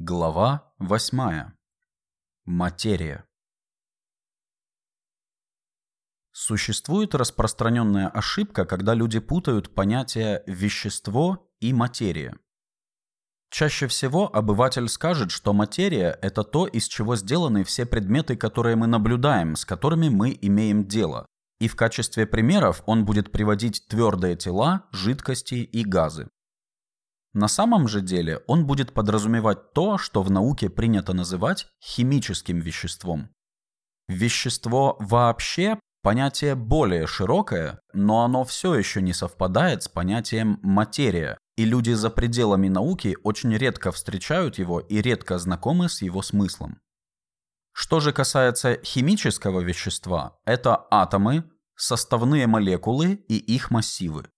Глава 8. Материя. Существует распространенная ошибка, когда люди путают понятия «вещество» и «материя». Чаще всего обыватель скажет, что материя – это то, из чего сделаны все предметы, которые мы наблюдаем, с которыми мы имеем дело. И в качестве примеров он будет приводить твердые тела, жидкости и газы. На самом же деле он будет подразумевать то, что в науке принято называть химическим веществом. Вещество вообще понятие более широкое, но оно все еще не совпадает с понятием материя, и люди за пределами науки очень редко встречают его и редко знакомы с его смыслом. Что же касается химического вещества, это атомы, составные молекулы и их массивы.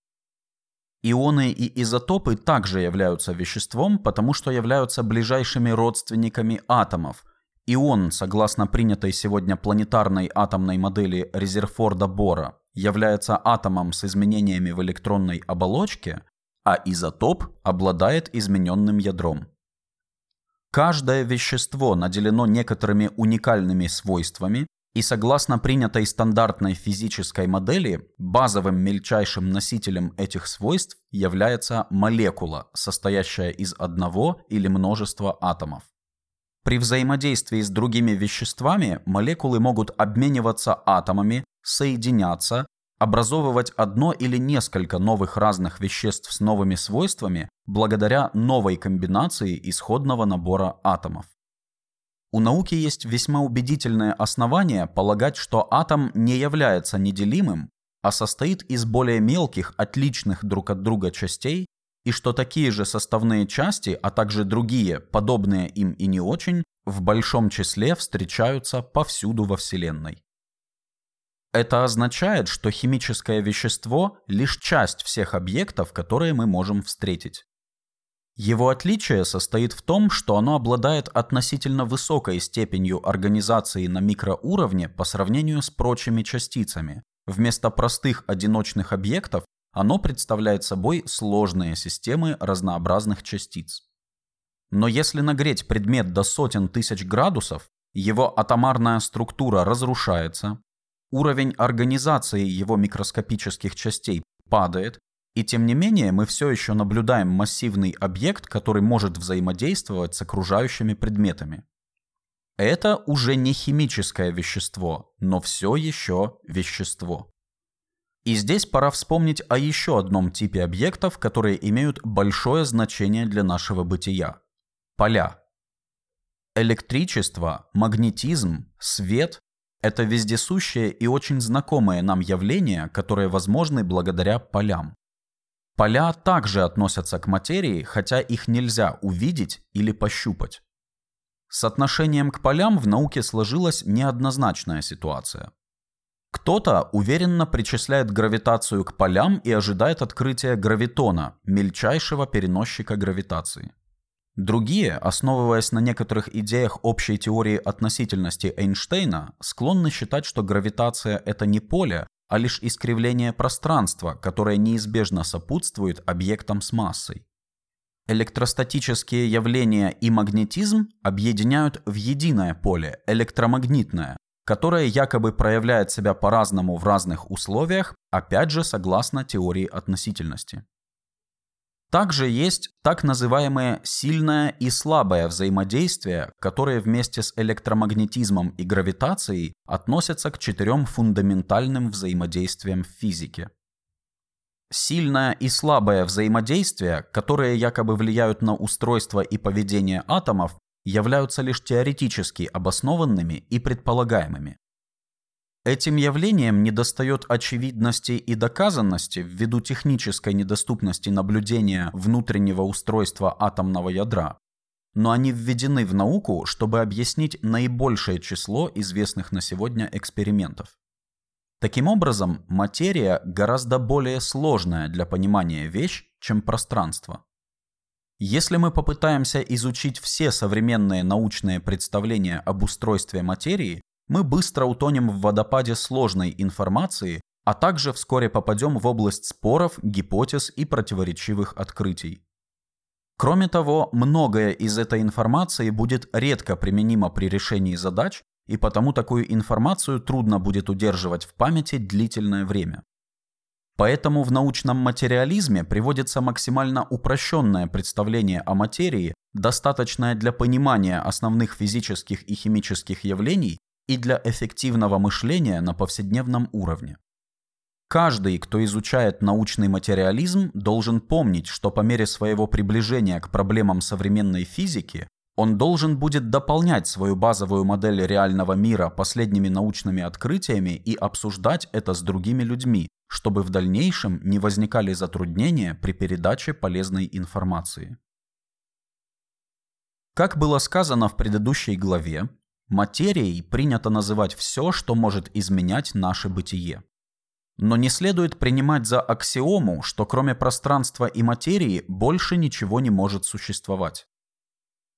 Ионы и изотопы также являются веществом, потому что являются ближайшими родственниками атомов. Ион, согласно принятой сегодня планетарной атомной модели Резерфорда Бора, является атомом с изменениями в электронной оболочке, а изотоп обладает измененным ядром. Каждое вещество наделено некоторыми уникальными свойствами, и согласно принятой стандартной физической модели, базовым мельчайшим носителем этих свойств является молекула, состоящая из одного или множества атомов. При взаимодействии с другими веществами молекулы могут обмениваться атомами, соединяться, образовывать одно или несколько новых разных веществ с новыми свойствами благодаря новой комбинации исходного набора атомов. У науки есть весьма убедительное основание полагать, что атом не является неделимым, а состоит из более мелких, отличных друг от друга частей, и что такие же составные части, а также другие, подобные им и не очень, в большом числе встречаются повсюду во Вселенной. Это означает, что химическое вещество – лишь часть всех объектов, которые мы можем встретить. Его отличие состоит в том, что оно обладает относительно высокой степенью организации на микроуровне по сравнению с прочими частицами. Вместо простых одиночных объектов оно представляет собой сложные системы разнообразных частиц. Но если нагреть предмет до сотен тысяч градусов, его атомарная структура разрушается, уровень организации его микроскопических частей падает, и тем не менее мы все еще наблюдаем массивный объект, который может взаимодействовать с окружающими предметами. Это уже не химическое вещество, но все еще вещество. И здесь пора вспомнить о еще одном типе объектов, которые имеют большое значение для нашего бытия – поля. Электричество, магнетизм, свет – это вездесущее и очень знакомое нам явление, которые возможны благодаря полям. Поля также относятся к материи, хотя их нельзя увидеть или пощупать. С отношением к полям в науке сложилась неоднозначная ситуация. Кто-то уверенно причисляет гравитацию к полям и ожидает открытия гравитона, мельчайшего переносчика гравитации. Другие, основываясь на некоторых идеях общей теории относительности Эйнштейна, склонны считать, что гравитация – это не поле, а лишь искривление пространства, которое неизбежно сопутствует объектам с массой. Электростатические явления и магнетизм объединяют в единое поле, электромагнитное, которое якобы проявляет себя по-разному в разных условиях, опять же согласно теории относительности. Также есть так называемое сильное и слабое взаимодействие, которые вместе с электромагнетизмом и гравитацией относятся к четырем фундаментальным взаимодействиям в физике. Сильное и слабое взаимодействие, которые якобы влияют на устройство и поведение атомов, являются лишь теоретически обоснованными и предполагаемыми. Этим явлением недостает очевидности и доказанности ввиду технической недоступности наблюдения внутреннего устройства атомного ядра, но они введены в науку, чтобы объяснить наибольшее число известных на сегодня экспериментов. Таким образом, материя гораздо более сложная для понимания вещь, чем пространство. Если мы попытаемся изучить все современные научные представления об устройстве материи, мы быстро утонем в водопаде сложной информации, а также вскоре попадем в область споров, гипотез и противоречивых открытий. Кроме того, многое из этой информации будет редко применимо при решении задач, и потому такую информацию трудно будет удерживать в памяти длительное время. Поэтому в научном материализме приводится максимально упрощенное представление о материи, достаточное для понимания основных физических и химических явлений и для эффективного мышления на повседневном уровне. Каждый, кто изучает научный материализм, должен помнить, что по мере своего приближения к проблемам современной физики он должен будет дополнять свою базовую модель реального мира последними научными открытиями и обсуждать это с другими людьми, чтобы в дальнейшем не возникали затруднения при передаче полезной информации. Как было сказано в предыдущей главе, материей принято называть все, что может изменять наше бытие. Но не следует принимать за аксиому, что кроме пространства и материи больше ничего не может существовать.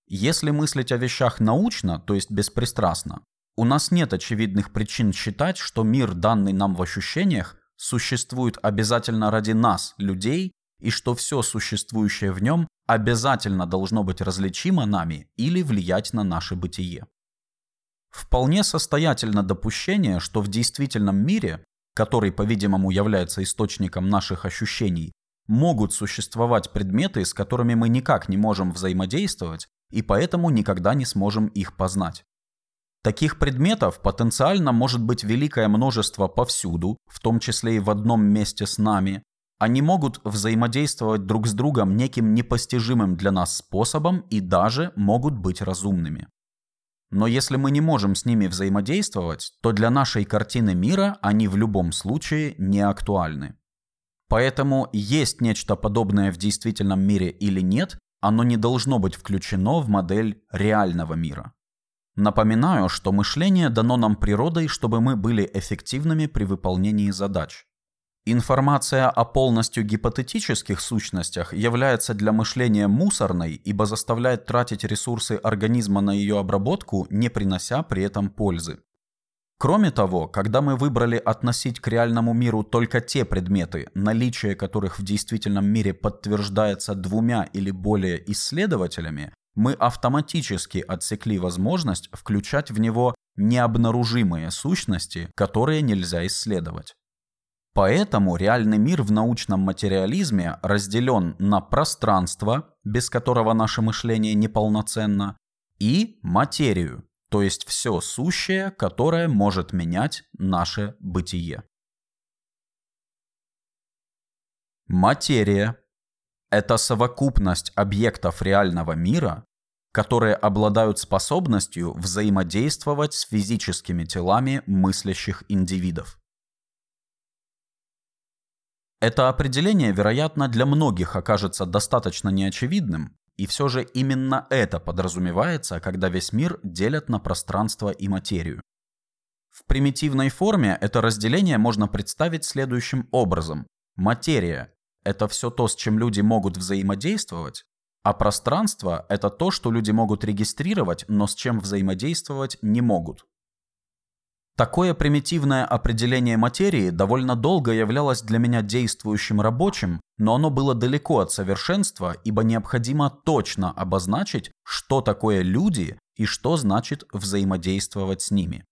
Если мыслить о вещах научно, то есть беспристрастно, у нас нет очевидных причин считать, что мир, данный нам в ощущениях, существует обязательно ради нас, людей, и что все существующее в нем обязательно должно быть различимо нами или влиять на наше бытие. Вполне состоятельно допущение, что в действительном мире который, по-видимому, является источником наших ощущений, могут существовать предметы, с которыми мы никак не можем взаимодействовать и поэтому никогда не сможем их познать. Таких предметов потенциально может быть великое множество повсюду, в том числе и в одном месте с нами. Они могут взаимодействовать друг с другом неким непостижимым для нас способом и даже могут быть разумными. Но если мы не можем с ними взаимодействовать, то для нашей картины мира они в любом случае не актуальны. Поэтому есть нечто подобное в действительном мире или нет, оно не должно быть включено в модель реального мира. Напоминаю, что мышление дано нам природой, чтобы мы были эффективными при выполнении задач. Информация о полностью гипотетических сущностях является для мышления мусорной, ибо заставляет тратить ресурсы организма на ее обработку, не принося при этом пользы. Кроме того, когда мы выбрали относить к реальному миру только те предметы, наличие которых в действительном мире подтверждается двумя или более исследователями, мы автоматически отсекли возможность включать в него необнаружимые сущности, которые нельзя исследовать. Поэтому реальный мир в научном материализме разделен на пространство, без которого наше мышление неполноценно, и материю, то есть все сущее, которое может менять наше бытие. Материя – это совокупность объектов реального мира, которые обладают способностью взаимодействовать с физическими телами мыслящих индивидов. Это определение, вероятно, для многих окажется достаточно неочевидным, и все же именно это подразумевается, когда весь мир делят на пространство и материю. В примитивной форме это разделение можно представить следующим образом. Материя – это все то, с чем люди могут взаимодействовать, а пространство – это то, что люди могут регистрировать, но с чем взаимодействовать не могут. Такое примитивное определение материи довольно долго являлось для меня действующим рабочим, но оно было далеко от совершенства, ибо необходимо точно обозначить, что такое люди и что значит взаимодействовать с ними.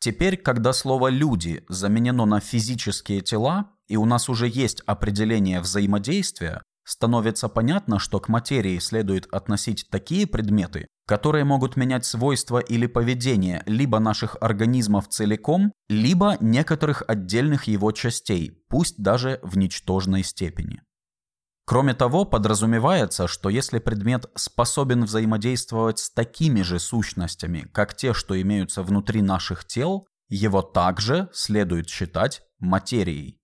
Теперь, когда слово «люди» заменено на физические тела, и у нас уже есть определение взаимодействия, становится понятно, что к материи следует относить такие предметы, которые могут менять свойства или поведение либо наших организмов целиком, либо некоторых отдельных его частей, пусть даже в ничтожной степени. Кроме того, подразумевается, что если предмет способен взаимодействовать с такими же сущностями, как те, что имеются внутри наших тел, его также следует считать материей.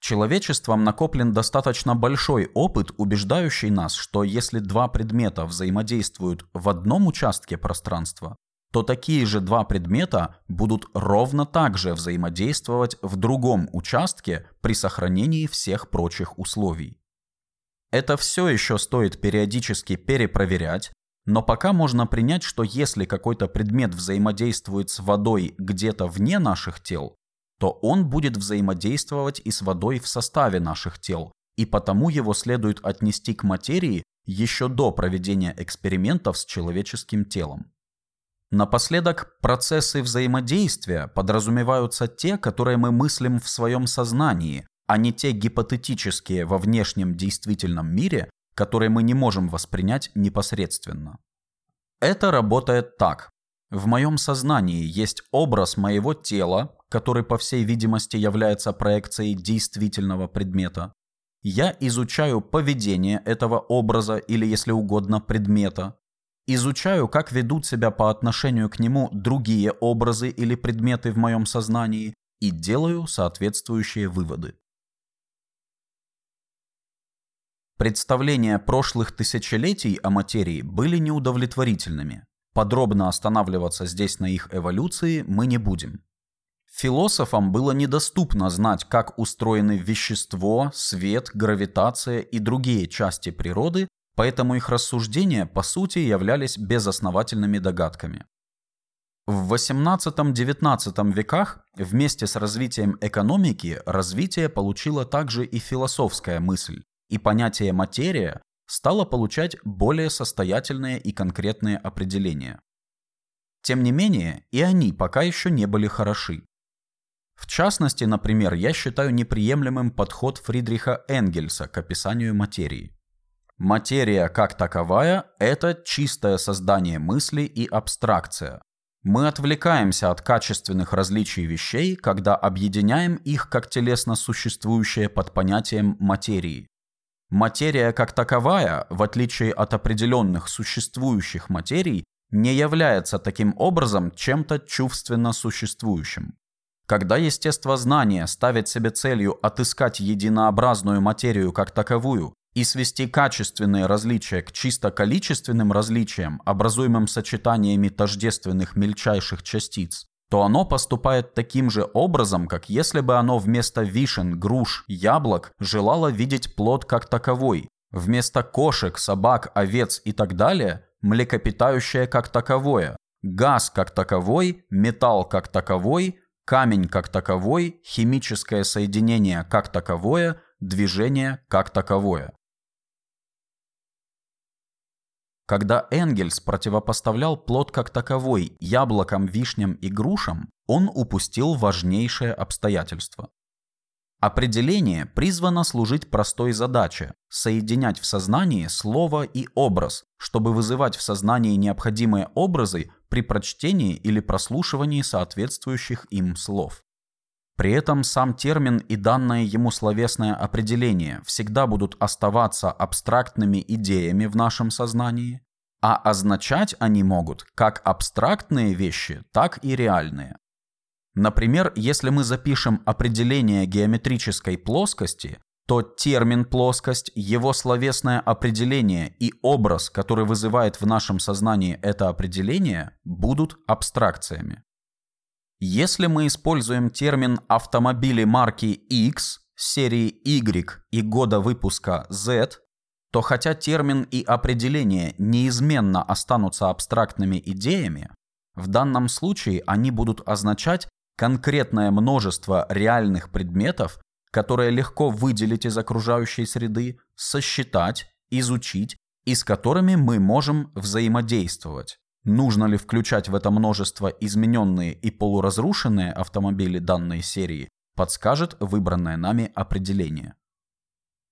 Человечеством накоплен достаточно большой опыт, убеждающий нас, что если два предмета взаимодействуют в одном участке пространства, то такие же два предмета будут ровно так же взаимодействовать в другом участке при сохранении всех прочих условий. Это все еще стоит периодически перепроверять, но пока можно принять, что если какой-то предмет взаимодействует с водой где-то вне наших тел, то он будет взаимодействовать и с водой в составе наших тел, и потому его следует отнести к материи еще до проведения экспериментов с человеческим телом. Напоследок, процессы взаимодействия подразумеваются те, которые мы мыслим в своем сознании, а не те гипотетические во внешнем действительном мире, которые мы не можем воспринять непосредственно. Это работает так. В моем сознании есть образ моего тела, который по всей видимости является проекцией действительного предмета. Я изучаю поведение этого образа или, если угодно, предмета. Изучаю, как ведут себя по отношению к нему другие образы или предметы в моем сознании и делаю соответствующие выводы. Представления прошлых тысячелетий о материи были неудовлетворительными. Подробно останавливаться здесь на их эволюции мы не будем. Философам было недоступно знать, как устроены вещество, свет, гравитация и другие части природы, поэтому их рассуждения по сути являлись безосновательными догадками. В XVIII-XIX веках вместе с развитием экономики развитие получила также и философская мысль, и понятие «материя» стало получать более состоятельные и конкретные определения. Тем не менее, и они пока еще не были хороши. В частности, например, я считаю неприемлемым подход Фридриха Энгельса к описанию материи. Материя как таковая – это чистое создание мысли и абстракция. Мы отвлекаемся от качественных различий вещей, когда объединяем их как телесно существующее под понятием материи. Материя как таковая, в отличие от определенных существующих материй, не является таким образом чем-то чувственно существующим. Когда естествознание ставит себе целью отыскать единообразную материю как таковую и свести качественные различия к чисто количественным различиям, образуемым сочетаниями тождественных мельчайших частиц, то оно поступает таким же образом, как если бы оно вместо вишен, груш, яблок желало видеть плод как таковой, вместо кошек, собак, овец и так далее – млекопитающее как таковое, газ как таковой, металл как таковой, камень как таковой, химическое соединение как таковое, движение как таковое. Когда Энгельс противопоставлял плод как таковой яблокам, вишням и грушам, он упустил важнейшее обстоятельство. Определение призвано служить простой задаче – соединять в сознании слово и образ, чтобы вызывать в сознании необходимые образы при прочтении или прослушивании соответствующих им слов. При этом сам термин и данное ему словесное определение всегда будут оставаться абстрактными идеями в нашем сознании, а означать они могут как абстрактные вещи, так и реальные. Например, если мы запишем определение геометрической плоскости, то термин «плоскость», его словесное определение и образ, который вызывает в нашем сознании это определение, будут абстракциями. Если мы используем термин «автомобили марки X», серии Y и года выпуска Z, то хотя термин и определение неизменно останутся абстрактными идеями, в данном случае они будут означать конкретное множество реальных предметов, которые легко выделить из окружающей среды, сосчитать, изучить и с которыми мы можем взаимодействовать. Нужно ли включать в это множество измененные и полуразрушенные автомобили данной серии, подскажет выбранное нами определение.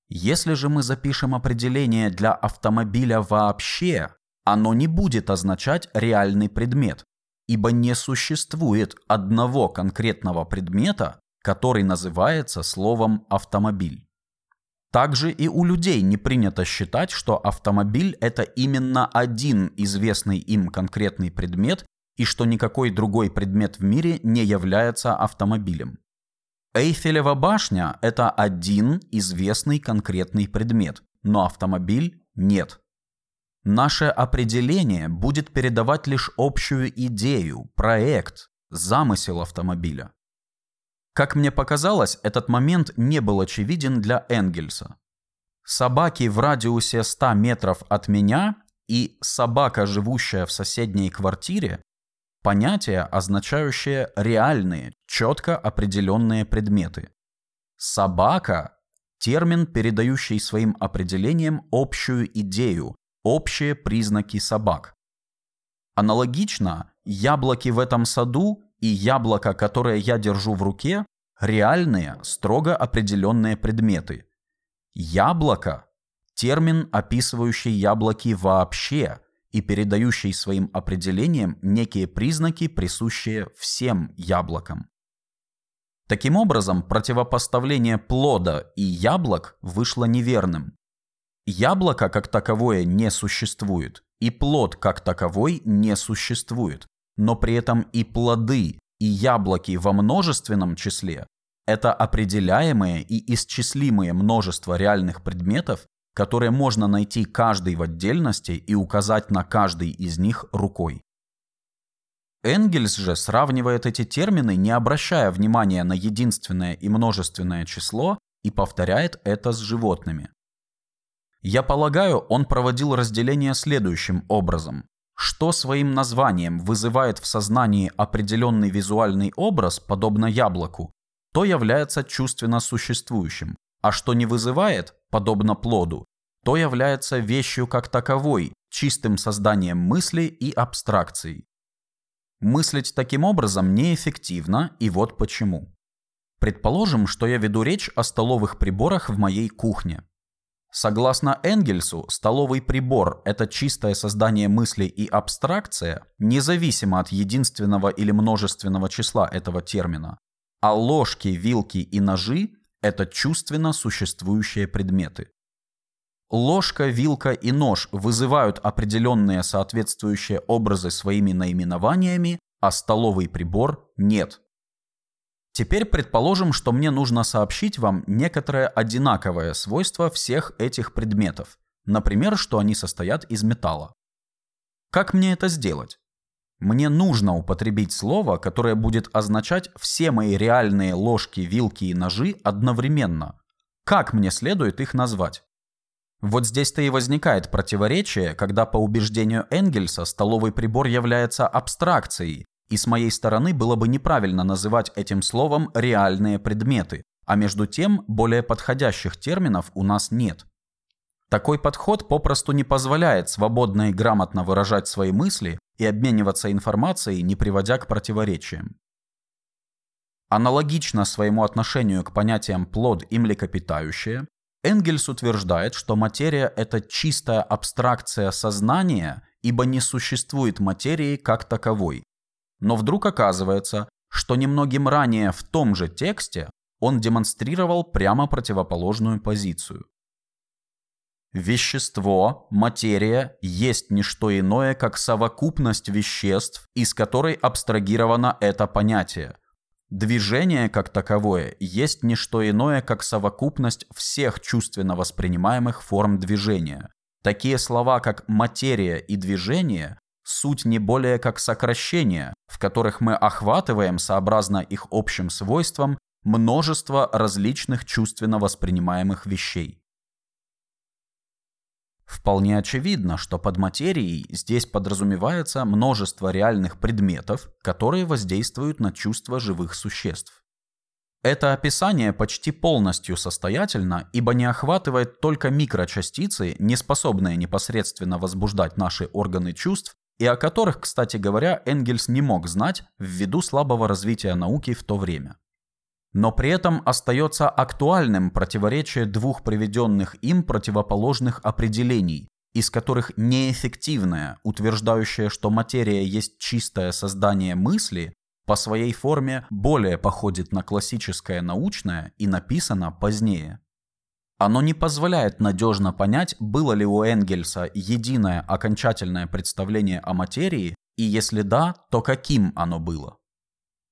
Если же мы запишем определение для автомобиля вообще, оно не будет означать реальный предмет, ибо не существует одного конкретного предмета, который называется словом «автомобиль». Также и у людей не принято считать, что автомобиль – это именно один известный им конкретный предмет и что никакой другой предмет в мире не является автомобилем. Эйфелева башня – это один известный конкретный предмет, но автомобиль – нет. Наше определение будет передавать лишь общую идею, проект, замысел автомобиля. Как мне показалось, этот момент не был очевиден для Энгельса. Собаки в радиусе 100 метров от меня и собака, живущая в соседней квартире, понятия, означающие реальные, четко определенные предметы. Собака – термин, передающий своим определением общую идею, общие признаки собак. Аналогично, яблоки в этом саду и яблоко, которое я держу в руке, реальные, строго определенные предметы. Яблоко – термин, описывающий яблоки вообще и передающий своим определением некие признаки, присущие всем яблокам. Таким образом, противопоставление плода и яблок вышло неверным. Яблоко как таковое не существует, и плод как таковой не существует, но при этом и плоды, и яблоки во множественном числе – это определяемые и исчислимые множество реальных предметов, которые можно найти каждый в отдельности и указать на каждый из них рукой. Энгельс же сравнивает эти термины, не обращая внимания на единственное и множественное число, и повторяет это с животными. Я полагаю, он проводил разделение следующим образом. Что своим названием вызывает в сознании определенный визуальный образ, подобно яблоку, то является чувственно существующим, а что не вызывает, подобно плоду, то является вещью как таковой, чистым созданием мысли и абстракцией. Мыслить таким образом неэффективно, и вот почему. Предположим, что я веду речь о столовых приборах в моей кухне. Согласно Энгельсу, столовый прибор – это чистое создание мысли и абстракция, независимо от единственного или множественного числа этого термина. А ложки, вилки и ножи – это чувственно существующие предметы. Ложка, вилка и нож вызывают определенные соответствующие образы своими наименованиями, а столовый прибор нет. Теперь предположим, что мне нужно сообщить вам некоторое одинаковое свойство всех этих предметов. Например, что они состоят из металла. Как мне это сделать? Мне нужно употребить слово, которое будет означать все мои реальные ложки, вилки и ножи одновременно. Как мне следует их назвать? Вот здесь-то и возникает противоречие, когда по убеждению Энгельса столовый прибор является абстракцией, и с моей стороны было бы неправильно называть этим словом реальные предметы, а между тем более подходящих терминов у нас нет. Такой подход попросту не позволяет свободно и грамотно выражать свои мысли и обмениваться информацией, не приводя к противоречиям. Аналогично своему отношению к понятиям плод и млекопитающее, Энгельс утверждает, что материя – это чистая абстракция сознания, ибо не существует материи как таковой. Но вдруг оказывается, что немногим ранее в том же тексте он демонстрировал прямо противоположную позицию. Вещество, материя, есть не что иное, как совокупность веществ, из которой абстрагировано это понятие – Движение как таковое есть не что иное, как совокупность всех чувственно воспринимаемых форм движения. Такие слова, как материя и движение, суть не более как сокращения, в которых мы охватываем, сообразно их общим свойствам, множество различных чувственно воспринимаемых вещей. Вполне очевидно, что под материей здесь подразумевается множество реальных предметов, которые воздействуют на чувства живых существ. Это описание почти полностью состоятельно, ибо не охватывает только микрочастицы, не способные непосредственно возбуждать наши органы чувств, и о которых, кстати говоря, Энгельс не мог знать ввиду слабого развития науки в то время. Но при этом остается актуальным противоречие двух приведенных им противоположных определений, из которых неэффективное, утверждающее, что материя есть чистое создание мысли, по своей форме более походит на классическое научное и написано позднее. Оно не позволяет надежно понять, было ли у Энгельса единое окончательное представление о материи, и если да, то каким оно было.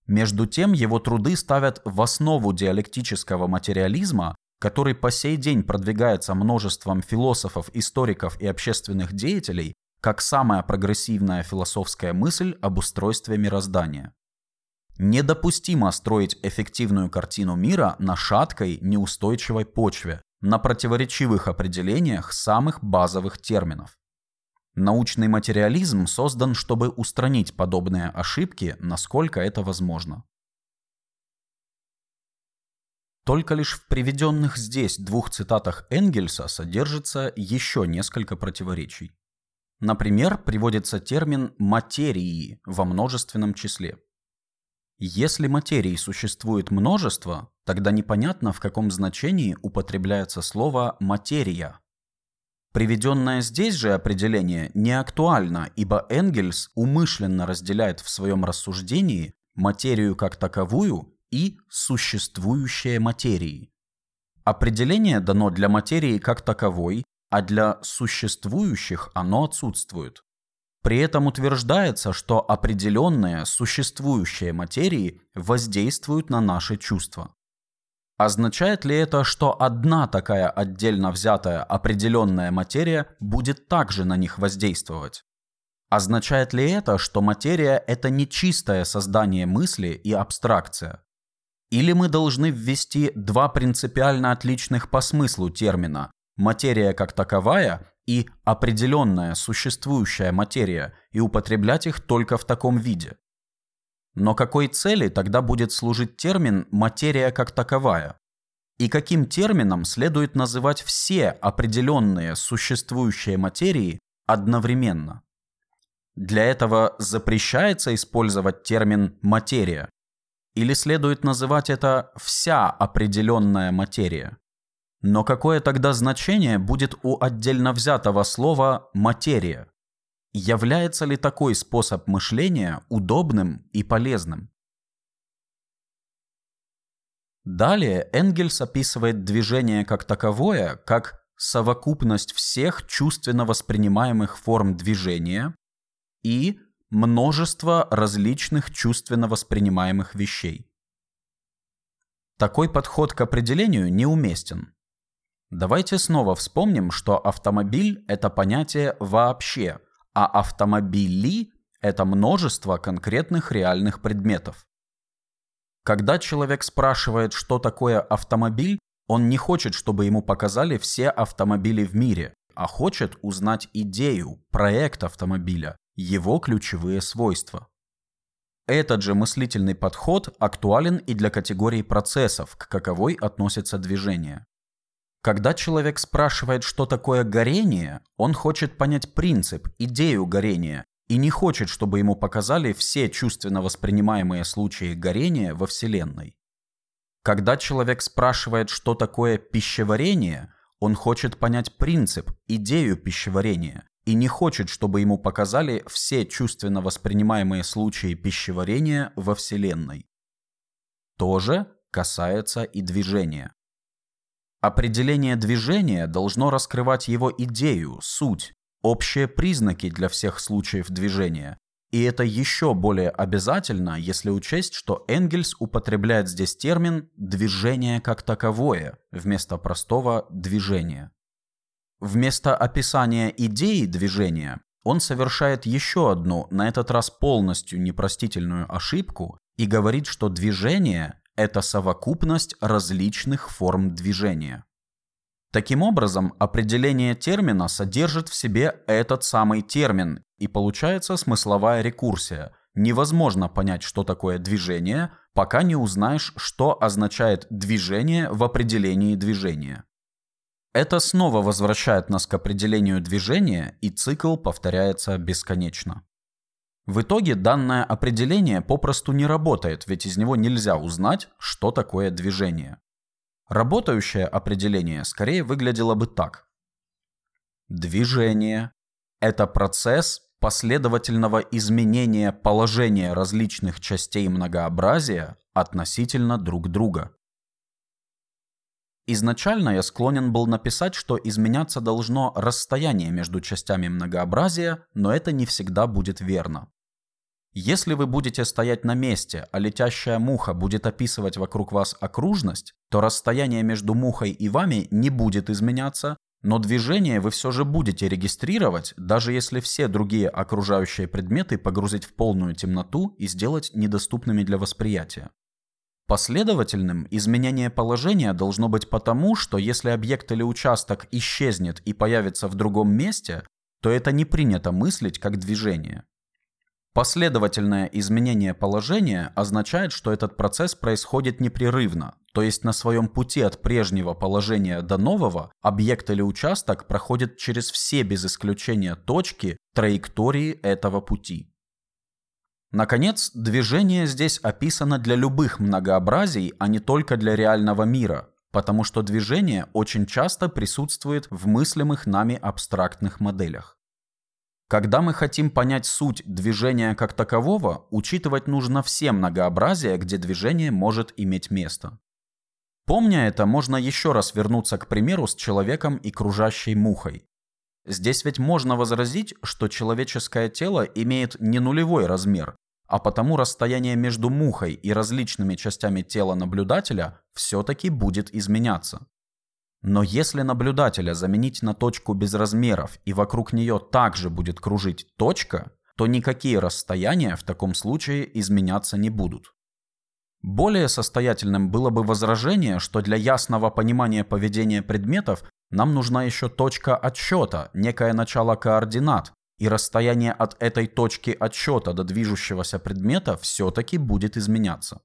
Между тем его труды ставят в основу диалектического материализма, который по сей день продвигается множеством философов, историков и общественных деятелей как самая прогрессивная философская мысль об устройстве мироздания. Недопустимо строить эффективную картину мира на шаткой, неустойчивой почве, на противоречивых определениях самых базовых терминов. Научный материализм создан, чтобы устранить подобные ошибки, насколько это возможно. Только лишь в приведенных здесь двух цитатах Энгельса содержится еще несколько противоречий. Например, приводится термин «материи» во множественном числе. Если материи существует множество, тогда непонятно, в каком значении употребляется слово «материя». Приведенное здесь же определение не актуально, ибо Энгельс умышленно разделяет в своем рассуждении материю как таковую и существующие материи. Определение дано для материи как таковой, а для существующих оно отсутствует. При этом утверждается, что определенные существующие материи воздействуют на наши чувства. Означает ли это, что одна такая отдельно взятая определенная материя будет также на них воздействовать? Означает ли это, что материя – это не чистое создание мысли и абстракция? Или мы должны ввести два принципиально отличных по смыслу термина – материя как таковая и определенная существующая материя и употреблять их только в таком виде. Но какой цели тогда будет служить термин «материя как таковая»? И каким термином следует называть все определенные существующие материи одновременно? Для этого запрещается использовать термин «материя»? Или следует называть это «вся определенная материя»? Но какое тогда значение будет у отдельно взятого слова «материя»? Является ли такой способ мышления удобным и полезным? Далее Энгельс описывает движение как таковое, как совокупность всех чувственно воспринимаемых форм движения и множество различных чувственно воспринимаемых вещей. Такой подход к определению неуместен. Давайте снова вспомним, что автомобиль – это понятие вообще, а автомобили – это множество конкретных реальных предметов. Когда человек спрашивает, что такое автомобиль, он не хочет, чтобы ему показали все автомобили в мире, а хочет узнать идею, проект автомобиля, его ключевые свойства. Этот же мыслительный подход актуален и для категории процессов, к каковой относится движение. Когда человек спрашивает, что такое горение, он хочет понять принцип, идею горения, и не хочет, чтобы ему показали все чувственно воспринимаемые случаи горения во Вселенной. Когда человек спрашивает, что такое пищеварение, он хочет понять принцип, идею пищеварения, и не хочет, чтобы ему показали все чувственно воспринимаемые случаи пищеварения во Вселенной. То же касается и движения. Определение движения должно раскрывать его идею, суть, общие признаки для всех случаев движения. И это еще более обязательно, если учесть, что Энгельс употребляет здесь термин «движение как таковое» вместо простого «движения». Вместо описания идеи движения он совершает еще одну, на этот раз полностью непростительную ошибку и говорит, что движение это совокупность различных форм движения. Таким образом, определение термина содержит в себе этот самый термин, и получается смысловая рекурсия. Невозможно понять, что такое движение, пока не узнаешь, что означает движение в определении движения. Это снова возвращает нас к определению движения, и цикл повторяется бесконечно. В итоге данное определение попросту не работает, ведь из него нельзя узнать, что такое движение. Работающее определение скорее выглядело бы так. Движение – это процесс последовательного изменения положения различных частей многообразия относительно друг друга. Изначально я склонен был написать, что изменяться должно расстояние между частями многообразия, но это не всегда будет верно. Если вы будете стоять на месте, а летящая муха будет описывать вокруг вас окружность, то расстояние между мухой и вами не будет изменяться, но движение вы все же будете регистрировать, даже если все другие окружающие предметы погрузить в полную темноту и сделать недоступными для восприятия. Последовательным изменение положения должно быть потому, что если объект или участок исчезнет и появится в другом месте, то это не принято мыслить как движение. Последовательное изменение положения означает, что этот процесс происходит непрерывно, то есть на своем пути от прежнего положения до нового, объект или участок проходит через все без исключения точки траектории этого пути. Наконец, движение здесь описано для любых многообразий, а не только для реального мира, потому что движение очень часто присутствует в мыслимых нами абстрактных моделях. Когда мы хотим понять суть движения как такового, учитывать нужно все многообразия, где движение может иметь место. Помня это, можно еще раз вернуться к примеру с человеком и кружащей мухой. Здесь ведь можно возразить, что человеческое тело имеет не нулевой размер, а потому расстояние между мухой и различными частями тела наблюдателя все-таки будет изменяться. Но если наблюдателя заменить на точку без размеров и вокруг нее также будет кружить точка, то никакие расстояния в таком случае изменяться не будут. Более состоятельным было бы возражение, что для ясного понимания поведения предметов нам нужна еще точка отсчета, некое начало координат, и расстояние от этой точки отсчета до движущегося предмета все-таки будет изменяться.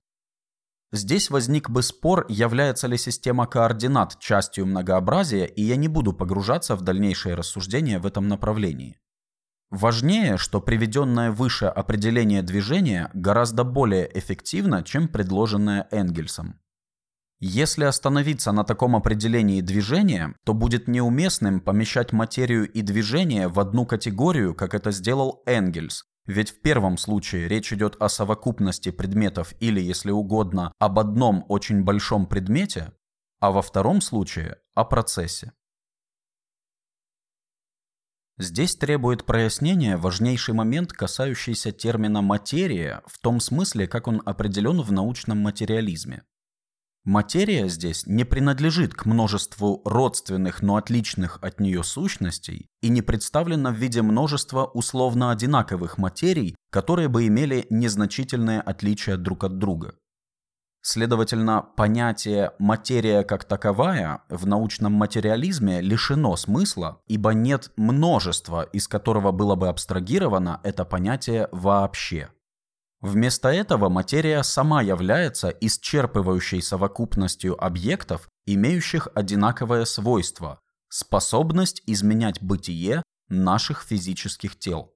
Здесь возник бы спор, является ли система координат частью многообразия, и я не буду погружаться в дальнейшие рассуждения в этом направлении. Важнее, что приведенное выше определение движения гораздо более эффективно, чем предложенное Энгельсом. Если остановиться на таком определении движения, то будет неуместным помещать материю и движение в одну категорию, как это сделал Энгельс, ведь в первом случае речь идет о совокупности предметов или, если угодно, об одном очень большом предмете, а во втором случае – о процессе. Здесь требует прояснения важнейший момент, касающийся термина «материя» в том смысле, как он определен в научном материализме. Материя здесь не принадлежит к множеству родственных, но отличных от нее сущностей и не представлена в виде множества условно одинаковых материй, которые бы имели незначительные отличия друг от друга. Следовательно, понятие «материя как таковая» в научном материализме лишено смысла, ибо нет множества, из которого было бы абстрагировано это понятие вообще. Вместо этого материя сама является исчерпывающей совокупностью объектов, имеющих одинаковое свойство – способность изменять бытие наших физических тел.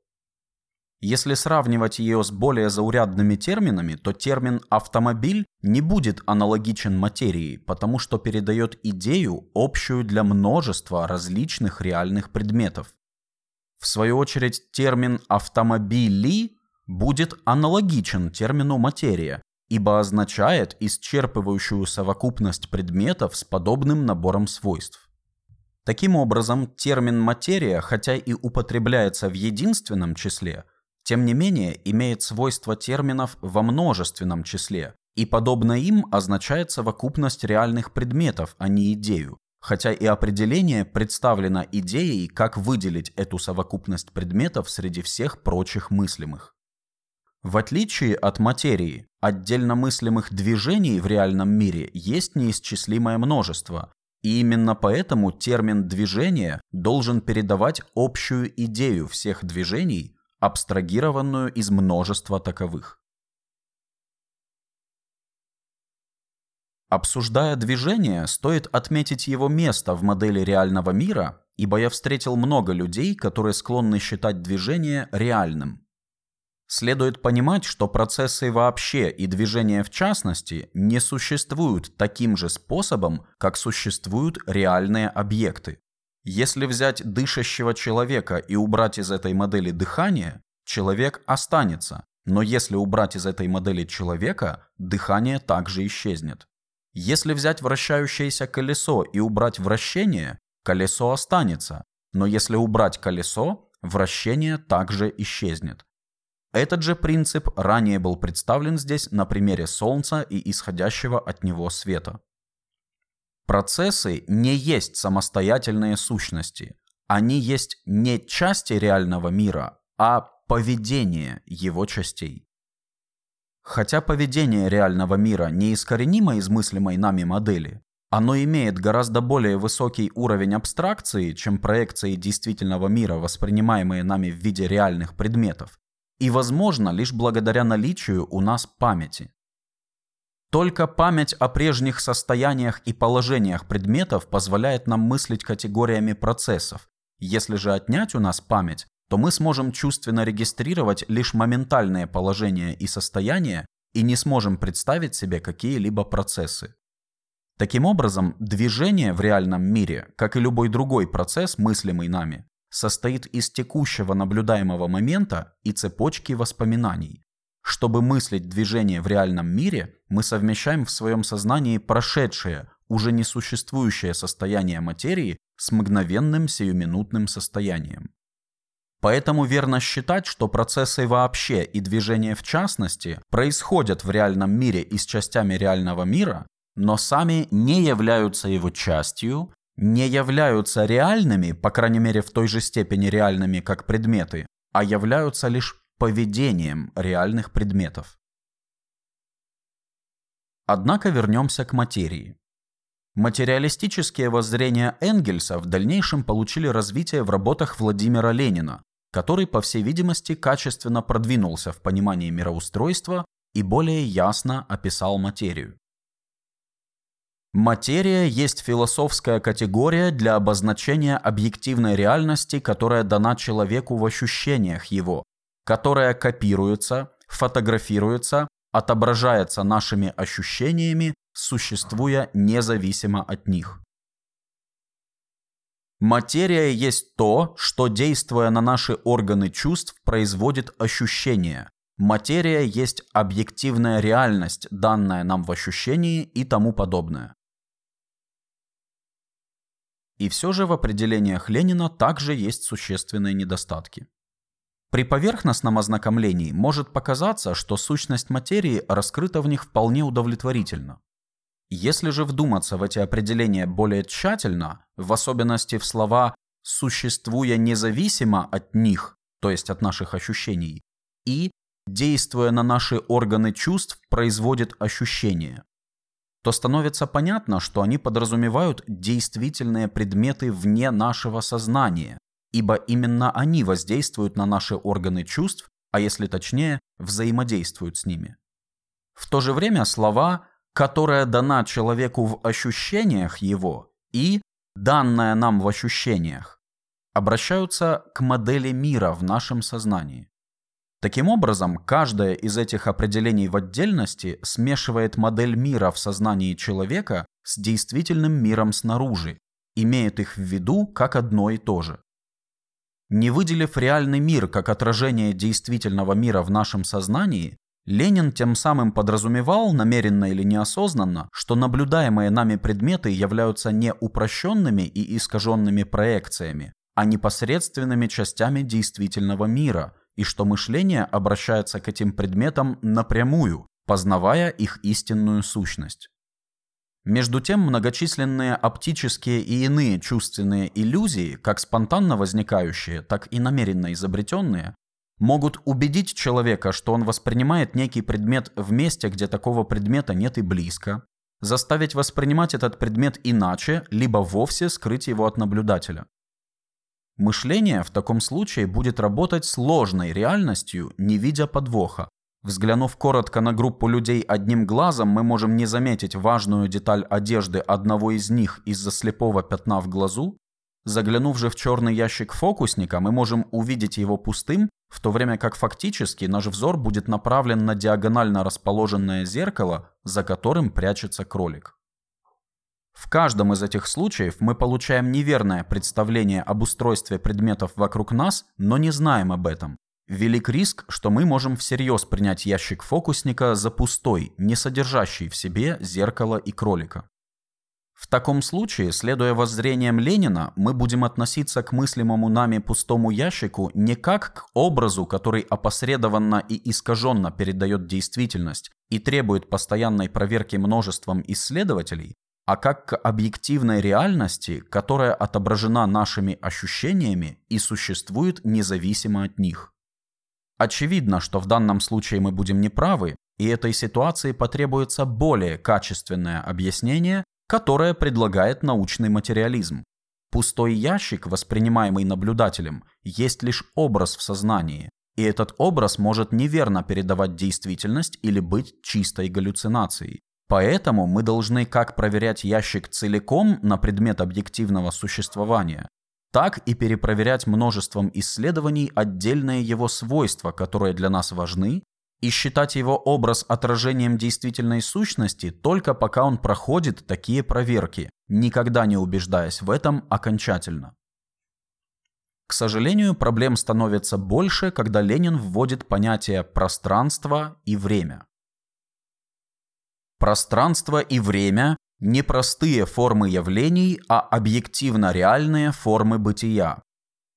Если сравнивать ее с более заурядными терминами, то термин «автомобиль» не будет аналогичен материи, потому что передает идею, общую для множества различных реальных предметов. В свою очередь, термин «автомобили» будет аналогичен термину «материя», ибо означает исчерпывающую совокупность предметов с подобным набором свойств. Таким образом, термин «материя», хотя и употребляется в единственном числе, тем не менее имеет свойства терминов во множественном числе, и подобно им означает совокупность реальных предметов, а не идею, хотя и определение представлено идеей, как выделить эту совокупность предметов среди всех прочих мыслимых. В отличие от материи, отдельно мыслимых движений в реальном мире есть неисчислимое множество, и именно поэтому термин «движение» должен передавать общую идею всех движений, абстрагированную из множества таковых. Обсуждая движение, стоит отметить его место в модели реального мира, ибо я встретил много людей, которые склонны считать движение реальным. Следует понимать, что процессы вообще и движения в частности не существуют таким же способом, как существуют реальные объекты. Если взять дышащего человека и убрать из этой модели дыхание, человек останется, но если убрать из этой модели человека, дыхание также исчезнет. Если взять вращающееся колесо и убрать вращение, колесо останется, но если убрать колесо, вращение также исчезнет. Этот же принцип ранее был представлен здесь на примере Солнца и исходящего от него света. Процессы не есть самостоятельные сущности. Они есть не части реального мира, а поведение его частей. Хотя поведение реального мира неискоренимо из мыслимой нами модели, оно имеет гораздо более высокий уровень абстракции, чем проекции действительного мира, воспринимаемые нами в виде реальных предметов, и возможно лишь благодаря наличию у нас памяти. Только память о прежних состояниях и положениях предметов позволяет нам мыслить категориями процессов. Если же отнять у нас память, то мы сможем чувственно регистрировать лишь моментальные положения и состояния и не сможем представить себе какие-либо процессы. Таким образом, движение в реальном мире, как и любой другой процесс, мыслимый нами, состоит из текущего наблюдаемого момента и цепочки воспоминаний. Чтобы мыслить движение в реальном мире, мы совмещаем в своем сознании прошедшее, уже несуществующее состояние материи с мгновенным сиюминутным состоянием. Поэтому верно считать, что процессы вообще и движения в частности происходят в реальном мире и с частями реального мира, но сами не являются его частью, не являются реальными, по крайней мере в той же степени реальными, как предметы, а являются лишь поведением реальных предметов. Однако вернемся к материи. Материалистические воззрения Энгельса в дальнейшем получили развитие в работах Владимира Ленина, который, по всей видимости, качественно продвинулся в понимании мироустройства и более ясно описал материю. Материя есть философская категория для обозначения объективной реальности, которая дана человеку в ощущениях его, которая копируется, фотографируется, отображается нашими ощущениями, существуя независимо от них. Материя есть то, что, действуя на наши органы чувств, производит ощущения. Материя есть объективная реальность, данная нам в ощущении и тому подобное. И все же в определениях Ленина также есть существенные недостатки. При поверхностном ознакомлении может показаться, что сущность материи раскрыта в них вполне удовлетворительно. Если же вдуматься в эти определения более тщательно, в особенности в слова «существуя независимо от них», то есть от наших ощущений, и «действуя на наши органы чувств, производит ощущения», то становится понятно, что они подразумевают действительные предметы вне нашего сознания, ибо именно они воздействуют на наши органы чувств, а если точнее, взаимодействуют с ними. В то же время слова, которая дана человеку в ощущениях его и данная нам в ощущениях, обращаются к модели мира в нашем сознании. Таким образом, каждое из этих определений в отдельности смешивает модель мира в сознании человека с действительным миром снаружи, имеет их в виду как одно и то же. Не выделив реальный мир как отражение действительного мира в нашем сознании, Ленин тем самым подразумевал, намеренно или неосознанно, что наблюдаемые нами предметы являются не упрощенными и искаженными проекциями, а непосредственными частями действительного мира – и что мышление обращается к этим предметам напрямую, познавая их истинную сущность. Между тем, многочисленные оптические и иные чувственные иллюзии, как спонтанно возникающие, так и намеренно изобретенные, могут убедить человека, что он воспринимает некий предмет в месте, где такого предмета нет и близко, заставить воспринимать этот предмет иначе, либо вовсе скрыть его от наблюдателя. Мышление в таком случае будет работать сложной реальностью, не видя подвоха. Взглянув коротко на группу людей одним глазом, мы можем не заметить важную деталь одежды одного из них из-за слепого пятна в глазу. Заглянув же в черный ящик фокусника, мы можем увидеть его пустым, в то время как фактически наш взор будет направлен на диагонально расположенное зеркало, за которым прячется кролик. В каждом из этих случаев мы получаем неверное представление об устройстве предметов вокруг нас, но не знаем об этом. Велик риск, что мы можем всерьез принять ящик фокусника за пустой, не содержащий в себе зеркало и кролика. В таком случае, следуя воззрениям Ленина, мы будем относиться к мыслимому нами пустому ящику не как к образу, который опосредованно и искаженно передает действительность и требует постоянной проверки множеством исследователей, а как к объективной реальности, которая отображена нашими ощущениями и существует независимо от них. Очевидно, что в данном случае мы будем неправы, и этой ситуации потребуется более качественное объяснение, которое предлагает научный материализм. Пустой ящик, воспринимаемый наблюдателем, есть лишь образ в сознании, и этот образ может неверно передавать действительность или быть чистой галлюцинацией. Поэтому мы должны как проверять ящик целиком на предмет объективного существования, так и перепроверять множеством исследований отдельные его свойства, которые для нас важны, и считать его образ отражением действительной сущности только пока он проходит такие проверки, никогда не убеждаясь в этом окончательно. К сожалению, проблем становится больше, когда Ленин вводит понятие пространство и время. Пространство и время – не простые формы явлений, а объективно реальные формы бытия.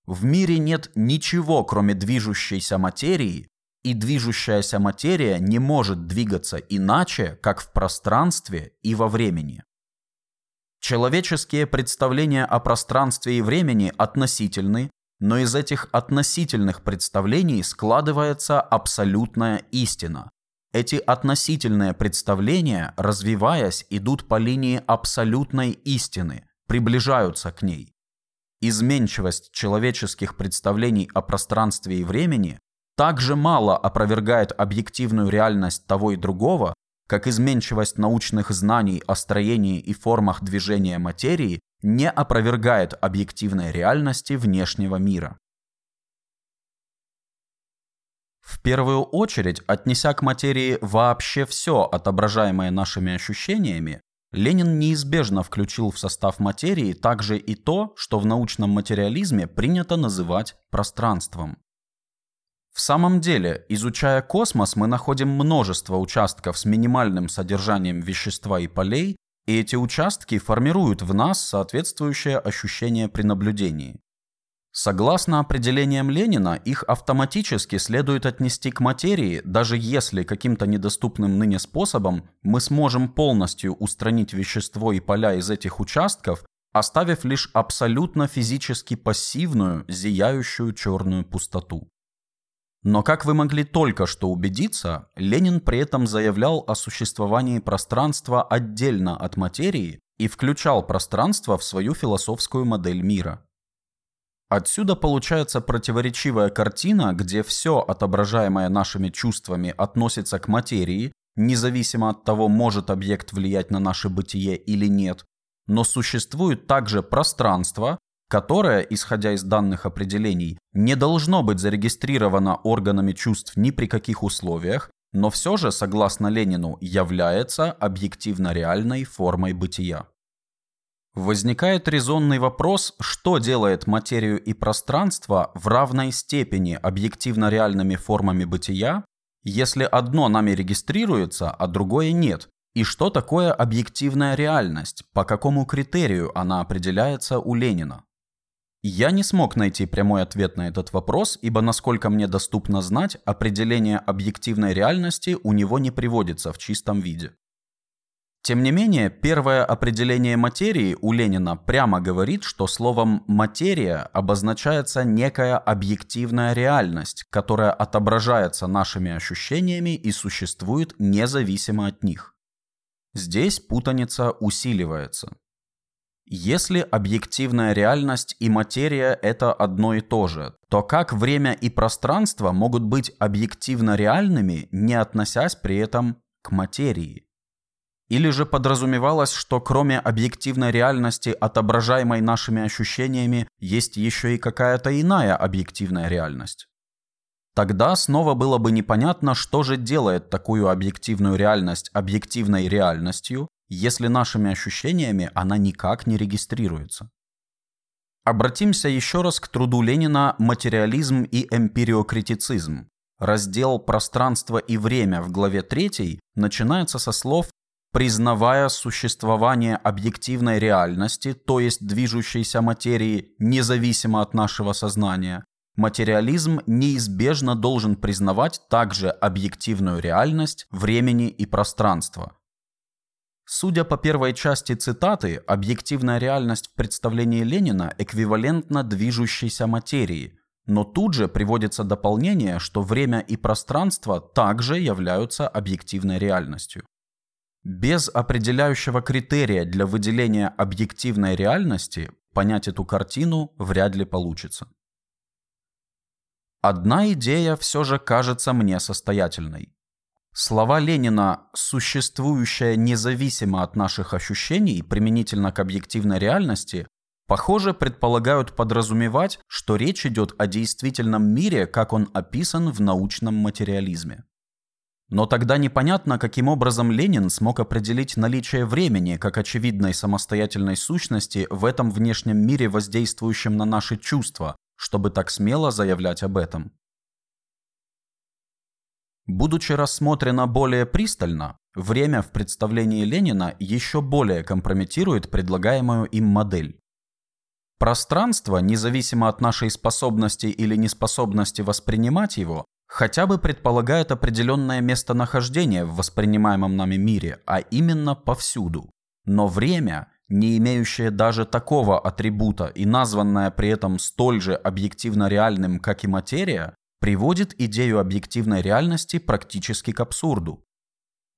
В мире нет ничего, кроме движущейся материи, и движущаяся материя не может двигаться иначе, как в пространстве и во времени. Человеческие представления о пространстве и времени относительны, но из этих относительных представлений складывается абсолютная истина, эти относительные представления, развиваясь, идут по линии абсолютной истины, приближаются к ней. Изменчивость человеческих представлений о пространстве и времени также мало опровергает объективную реальность того и другого, как изменчивость научных знаний о строении и формах движения материи не опровергает объективной реальности внешнего мира. В первую очередь, отнеся к материи вообще все, отображаемое нашими ощущениями, Ленин неизбежно включил в состав материи также и то, что в научном материализме принято называть пространством. В самом деле, изучая космос, мы находим множество участков с минимальным содержанием вещества и полей, и эти участки формируют в нас соответствующее ощущение при наблюдении. Согласно определениям Ленина, их автоматически следует отнести к материи, даже если каким-то недоступным ныне способом мы сможем полностью устранить вещество и поля из этих участков, оставив лишь абсолютно физически пассивную, зияющую черную пустоту. Но как вы могли только что убедиться, Ленин при этом заявлял о существовании пространства отдельно от материи и включал пространство в свою философскую модель мира. Отсюда получается противоречивая картина, где все, отображаемое нашими чувствами, относится к материи, независимо от того, может объект влиять на наше бытие или нет, но существует также пространство, которое, исходя из данных определений, не должно быть зарегистрировано органами чувств ни при каких условиях, но все же, согласно Ленину, является объективно реальной формой бытия. Возникает резонный вопрос, что делает материю и пространство в равной степени объективно реальными формами бытия, если одно нами регистрируется, а другое нет, и что такое объективная реальность, по какому критерию она определяется у Ленина. Я не смог найти прямой ответ на этот вопрос, ибо, насколько мне доступно знать, определение объективной реальности у него не приводится в чистом виде. Тем не менее, первое определение материи у Ленина прямо говорит, что словом «материя» обозначается некая объективная реальность, которая отображается нашими ощущениями и существует независимо от них. Здесь путаница усиливается. Если объективная реальность и материя – это одно и то же, то как время и пространство могут быть объективно реальными, не относясь при этом к материи? Или же подразумевалось, что кроме объективной реальности, отображаемой нашими ощущениями, есть еще и какая-то иная объективная реальность? Тогда снова было бы непонятно, что же делает такую объективную реальность объективной реальностью, если нашими ощущениями она никак не регистрируется. Обратимся еще раз к труду Ленина «Материализм и эмпириокритицизм». Раздел «Пространство и время» в главе 3 начинается со слов признавая существование объективной реальности, то есть движущейся материи, независимо от нашего сознания, материализм неизбежно должен признавать также объективную реальность времени и пространства. Судя по первой части цитаты, объективная реальность в представлении Ленина эквивалентна движущейся материи, но тут же приводится дополнение, что время и пространство также являются объективной реальностью. Без определяющего критерия для выделения объективной реальности понять эту картину вряд ли получится. Одна идея все же кажется мне состоятельной. Слова Ленина «существующая независимо от наших ощущений применительно к объективной реальности» похоже предполагают подразумевать, что речь идет о действительном мире, как он описан в научном материализме. Но тогда непонятно, каким образом Ленин смог определить наличие времени как очевидной самостоятельной сущности в этом внешнем мире, воздействующем на наши чувства, чтобы так смело заявлять об этом. Будучи рассмотрено более пристально, время в представлении Ленина еще более компрометирует предлагаемую им модель. Пространство, независимо от нашей способности или неспособности воспринимать его, хотя бы предполагает определенное местонахождение в воспринимаемом нами мире, а именно повсюду. Но время, не имеющее даже такого атрибута и названное при этом столь же объективно реальным, как и материя, приводит идею объективной реальности практически к абсурду.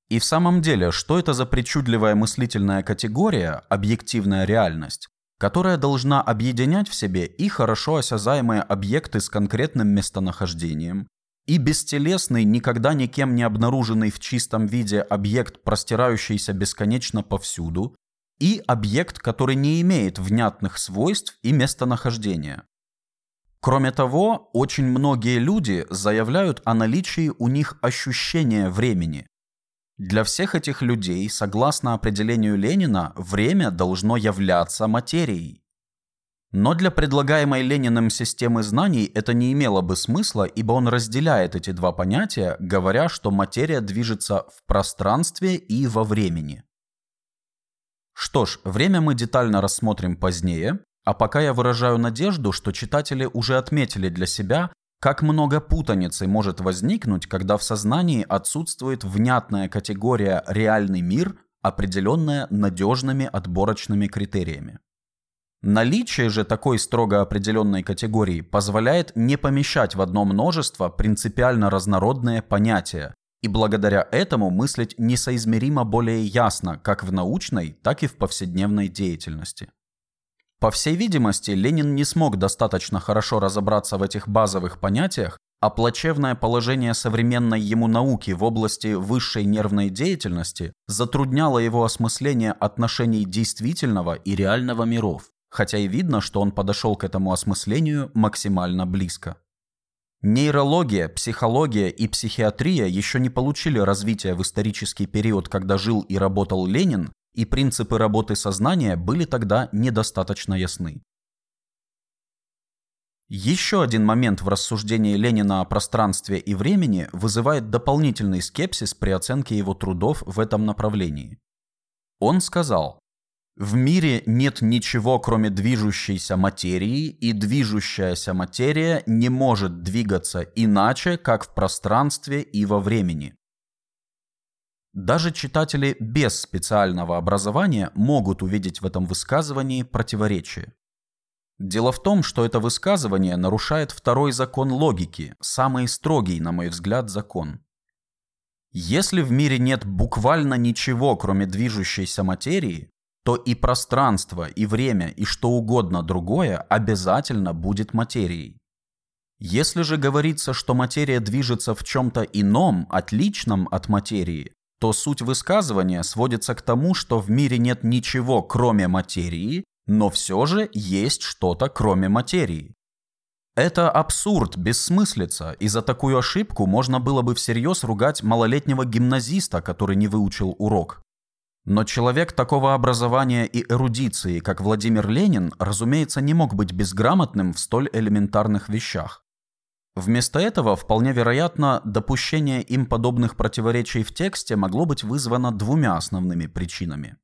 И в самом деле, что это за причудливая мыслительная категория «объективная реальность», которая должна объединять в себе и хорошо осязаемые объекты с конкретным местонахождением, и бестелесный, никогда никем не обнаруженный в чистом виде объект, простирающийся бесконечно повсюду, и объект, который не имеет внятных свойств и местонахождения. Кроме того, очень многие люди заявляют о наличии у них ощущения времени. Для всех этих людей, согласно определению Ленина, время должно являться материей. Но для предлагаемой Лениным системы знаний это не имело бы смысла, ибо он разделяет эти два понятия, говоря, что материя движется в пространстве и во времени. Что ж, время мы детально рассмотрим позднее, а пока я выражаю надежду, что читатели уже отметили для себя, как много путаницы может возникнуть, когда в сознании отсутствует внятная категория «реальный мир», определенная надежными отборочными критериями. Наличие же такой строго определенной категории позволяет не помещать в одно множество принципиально разнородные понятия, и благодаря этому мыслить несоизмеримо более ясно как в научной, так и в повседневной деятельности. По всей видимости, Ленин не смог достаточно хорошо разобраться в этих базовых понятиях, а плачевное положение современной ему науки в области высшей нервной деятельности затрудняло его осмысление отношений действительного и реального миров, хотя и видно, что он подошел к этому осмыслению максимально близко. Нейрология, психология и психиатрия еще не получили развития в исторический период, когда жил и работал Ленин, и принципы работы сознания были тогда недостаточно ясны. Еще один момент в рассуждении Ленина о пространстве и времени вызывает дополнительный скепсис при оценке его трудов в этом направлении. Он сказал, «В мире нет ничего, кроме движущейся материи, и движущаяся материя не может двигаться иначе, как в пространстве и во времени. Даже читатели без специального образования могут увидеть в этом высказывании противоречие. Дело в том, что это высказывание нарушает второй закон логики, самый строгий, на мой взгляд, закон. Если в мире нет буквально ничего, кроме движущейся материи, то и пространство, и время, и что угодно другое обязательно будет материей. Если же говорится, что материя движется в чем-то ином, отличном от материи, то суть высказывания сводится к тому, что в мире нет ничего, кроме материи, но все же есть что-то, кроме материи. Это абсурд, бессмыслица, и за такую ошибку можно было бы всерьез ругать малолетнего гимназиста, который не выучил урок. Но человек такого образования и эрудиции, как Владимир Ленин, разумеется, не мог быть безграмотным в столь элементарных вещах. Вместо этого, вполне вероятно, допущение им подобных противоречий в тексте могло быть вызвано двумя основными причинами.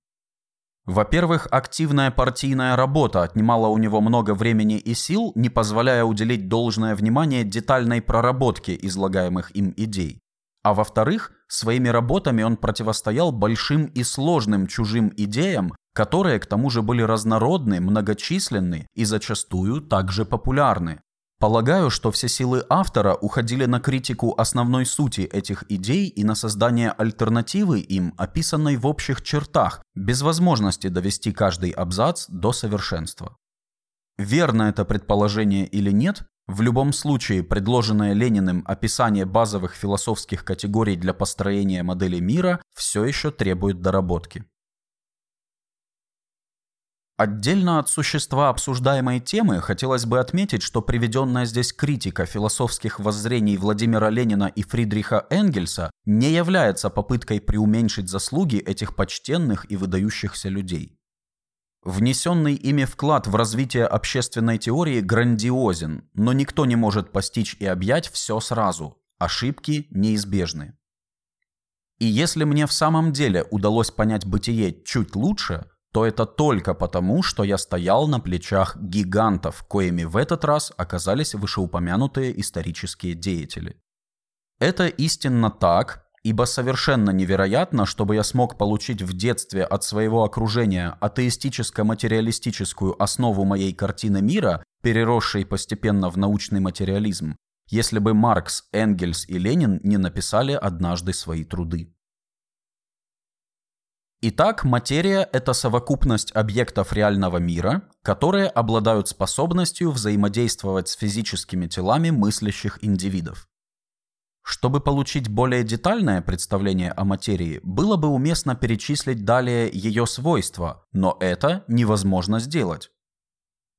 Во-первых, активная партийная работа отнимала у него много времени и сил, не позволяя уделить должное внимание детальной проработке излагаемых им идей. А во-вторых, своими работами он противостоял большим и сложным чужим идеям, которые к тому же были разнородны, многочисленны и зачастую также популярны. Полагаю, что все силы автора уходили на критику основной сути этих идей и на создание альтернативы им, описанной в общих чертах, без возможности довести каждый абзац до совершенства. Верно это предположение или нет, В любом случае, предложенное Лениным описание базовых философских категорий для построения модели мира все еще требует доработки. Отдельно от существа обсуждаемой темы хотелось бы отметить, что приведенная здесь критика философских воззрений Владимира Ленина и Фридриха Энгельса не является попыткой преуменьшить заслуги этих почтенных и выдающихся людей. Внесенный ими вклад в развитие общественной теории грандиозен, но никто не может постичь и объять все сразу. Ошибки неизбежны. И если мне в самом деле удалось понять бытие чуть лучше, то это только потому, что я стоял на плечах гигантов, коими в этот раз оказались вышеупомянутые исторические деятели. Это истинно так, Ибо совершенно невероятно, чтобы я смог получить в детстве от своего окружения атеистическо-материалистическую основу моей картины мира, переросшей постепенно в научный материализм, если бы Маркс, Энгельс и Ленин не написали однажды свои труды. Итак, материя – это совокупность объектов реального мира, которые обладают способностью взаимодействовать с физическими телами мыслящих индивидов. Чтобы получить более детальное представление о материи, было бы уместно перечислить далее ее свойства, но это невозможно сделать.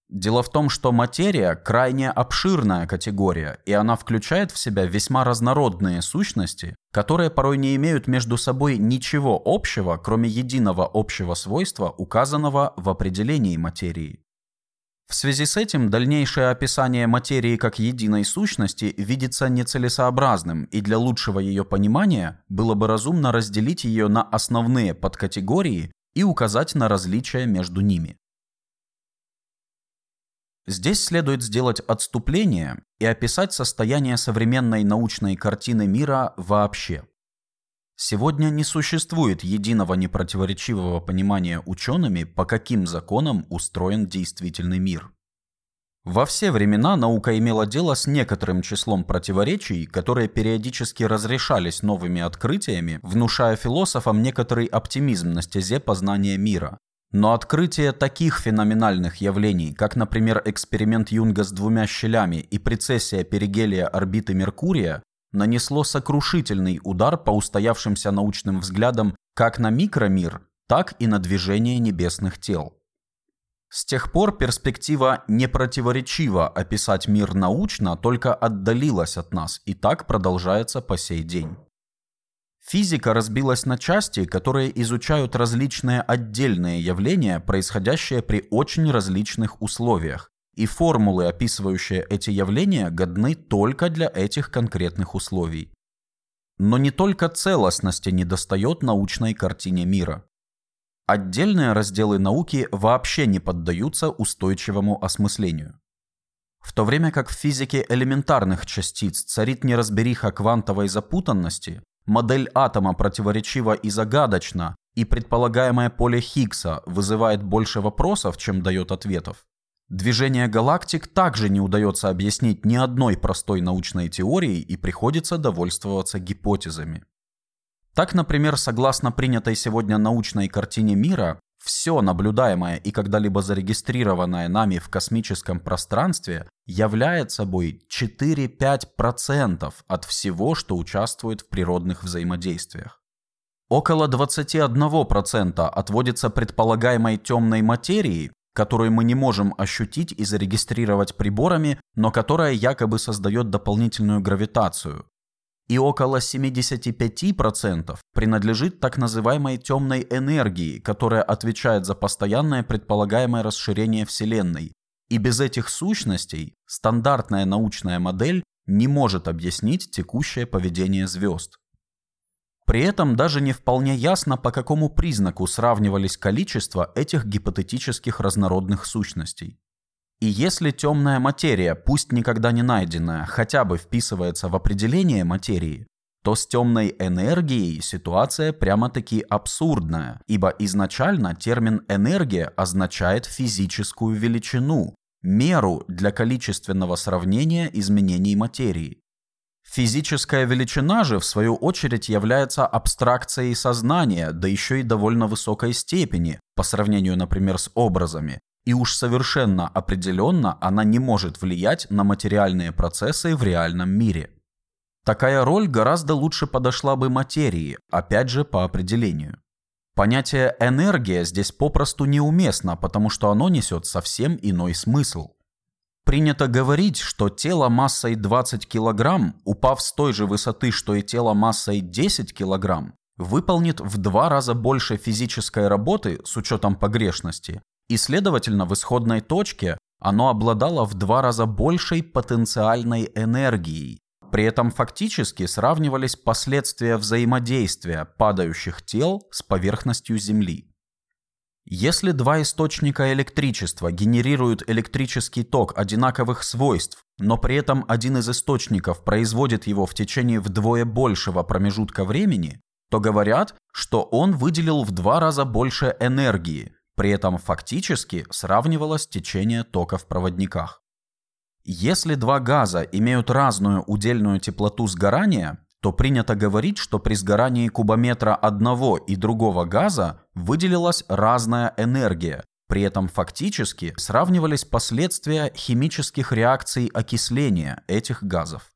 Дело в том, что материя – крайне обширная категория, и она включает в себя весьма разнородные сущности, которые порой не имеют между собой ничего общего, кроме единого общего свойства, указанного в определении материи. В связи с этим дальнейшее описание материи как единой сущности видится нецелесообразным, и для лучшего ее понимания было бы разумно разделить ее на основные подкатегории и указать на различия между ними. Здесь следует сделать отступление и описать состояние современной научной картины мира вообще. Сегодня не существует единого непротиворечивого понимания учеными, по каким законам устроен действительный мир. Во все времена наука имела дело с некоторым числом противоречий, которые периодически разрешались новыми открытиями, внушая философам некоторый оптимизм на стезе познания мира. Но открытие таких феноменальных явлений, как, например, эксперимент Юнга с двумя щелями и прецессия перигелия орбиты Меркурия, нанесло сокрушительный удар по устоявшимся научным взглядам как на микромир, так и на движение небесных тел. С тех пор перспектива непротиворечиво описать мир научно только отдалилась от нас, и так продолжается по сей день. Физика разбилась на части, которые изучают различные отдельные явления, происходящие при очень различных условиях, и формулы, описывающие эти явления, годны только для этих конкретных условий. Но не только целостности недостает научной картине мира. Отдельные разделы науки вообще не поддаются устойчивому осмыслению. В то время как в физике элементарных частиц царит неразбериха квантовой запутанности, модель атома противоречива и загадочна, и предполагаемое поле Хиггса вызывает больше вопросов, чем дает ответов, Движение галактик также не удается объяснить ни одной простой научной теорией и приходится довольствоваться гипотезами. Так, например, согласно принятой сегодня научной картине мира, все наблюдаемое и когда-либо зарегистрированное нами в космическом пространстве является собой 4-5% от всего, что участвует в природных взаимодействиях. Около 21% отводится предполагаемой темной материи, которую мы не можем ощутить и зарегистрировать приборами, но которая якобы создает дополнительную гравитацию. И около 75% принадлежит так называемой темной энергии, которая отвечает за постоянное предполагаемое расширение Вселенной. И без этих сущностей стандартная научная модель не может объяснить текущее поведение звезд. При этом даже не вполне ясно, по какому признаку сравнивались количество этих гипотетических разнородных сущностей. И если темная материя, пусть никогда не найденная, хотя бы вписывается в определение материи, то с темной энергией ситуация прямо-таки абсурдная, ибо изначально термин «энергия» означает физическую величину, меру для количественного сравнения изменений материи. Физическая величина же, в свою очередь, является абстракцией сознания, да еще и довольно высокой степени, по сравнению, например, с образами, и уж совершенно определенно она не может влиять на материальные процессы в реальном мире. Такая роль гораздо лучше подошла бы материи, опять же по определению. Понятие «энергия» здесь попросту неуместно, потому что оно несет совсем иной смысл. Принято говорить, что тело массой 20 кг, упав с той же высоты, что и тело массой 10 кг, выполнит в два раза больше физической работы с учетом погрешности, и, следовательно, в исходной точке оно обладало в два раза большей потенциальной энергией. При этом фактически сравнивались последствия взаимодействия падающих тел с поверхностью Земли. Если два источника электричества генерируют электрический ток одинаковых свойств, но при этом один из источников производит его в течение вдвое большего промежутка времени, то говорят, что он выделил в два раза больше энергии, при этом фактически сравнивалось течение тока в проводниках. Если два газа имеют разную удельную теплоту сгорания, то принято говорить, что при сгорании кубометра одного и другого газа выделилась разная энергия, при этом фактически сравнивались последствия химических реакций окисления этих газов.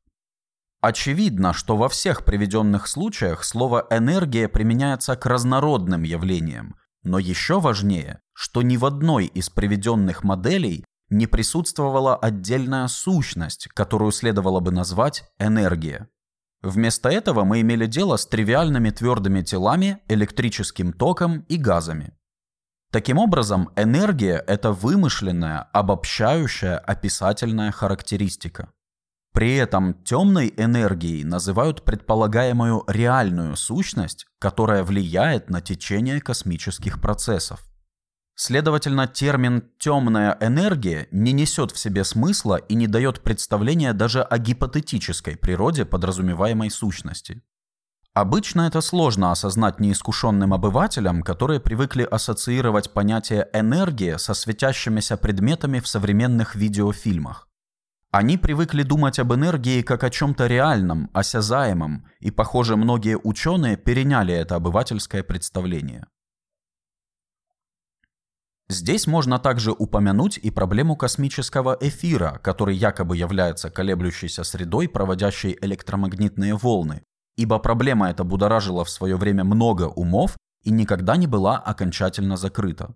Очевидно, что во всех приведенных случаях слово «энергия» применяется к разнородным явлениям, но еще важнее, что ни в одной из приведенных моделей не присутствовала отдельная сущность, которую следовало бы назвать энергия. Вместо этого мы имели дело с тривиальными твердыми телами, электрическим током и газами. Таким образом, энергия – это вымышленная, обобщающая описательная характеристика. При этом темной энергией называют предполагаемую реальную сущность, которая влияет на течение космических процессов. Следовательно, термин «темная энергия» не несет в себе смысла и не дает представления даже о гипотетической природе подразумеваемой сущности. Обычно это сложно осознать неискушенным обывателям, которые привыкли ассоциировать понятие «энергия» со светящимися предметами в современных видеофильмах. Они привыкли думать об энергии как о чем-то реальном, осязаемом, и, похоже, многие ученые переняли это обывательское представление. Здесь можно также упомянуть и проблему космического эфира, который якобы является колеблющейся средой, проводящей электромагнитные волны, ибо проблема эта будоражила в свое время много умов и никогда не была окончательно закрыта.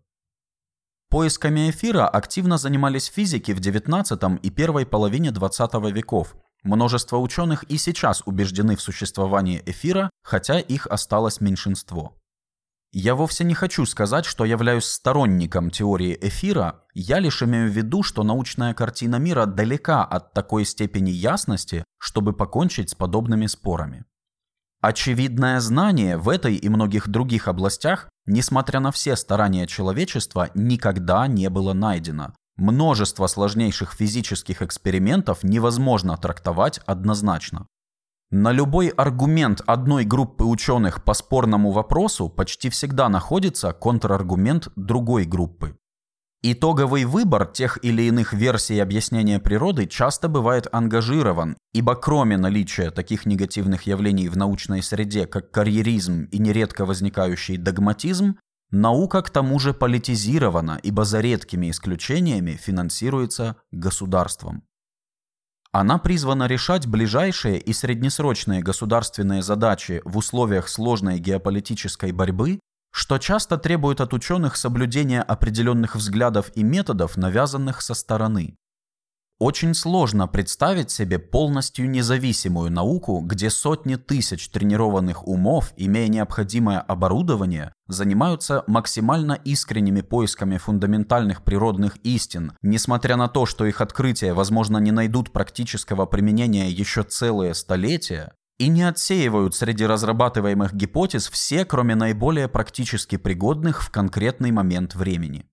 Поисками эфира активно занимались физики в XIX и первой половине XX веков. Множество ученых и сейчас убеждены в существовании эфира, хотя их осталось меньшинство. Я вовсе не хочу сказать, что являюсь сторонником теории эфира, я лишь имею в виду, что научная картина мира далека от такой степени ясности, чтобы покончить с подобными спорами. Очевидное знание в этой и многих других областях, несмотря на все старания человечества, никогда не было найдено. Множество сложнейших физических экспериментов невозможно трактовать однозначно. На любой аргумент одной группы ученых по спорному вопросу почти всегда находится контраргумент другой группы. Итоговый выбор тех или иных версий объяснения природы часто бывает ангажирован, ибо кроме наличия таких негативных явлений в научной среде, как карьеризм и нередко возникающий догматизм, наука к тому же политизирована, ибо за редкими исключениями финансируется государством. Она призвана решать ближайшие и среднесрочные государственные задачи в условиях сложной геополитической борьбы что часто требует от ученых соблюдения определенных взглядов и методов, навязанных со стороны. Очень сложно представить себе полностью независимую науку, где сотни тысяч тренированных умов, имея необходимое оборудование, занимаются максимально искренними поисками фундаментальных природных истин, несмотря на то, что их открытия, возможно, не найдут практического применения еще целые столетия, и не отсеивают среди разрабатываемых гипотез все, кроме наиболее практически пригодных в конкретный момент времени.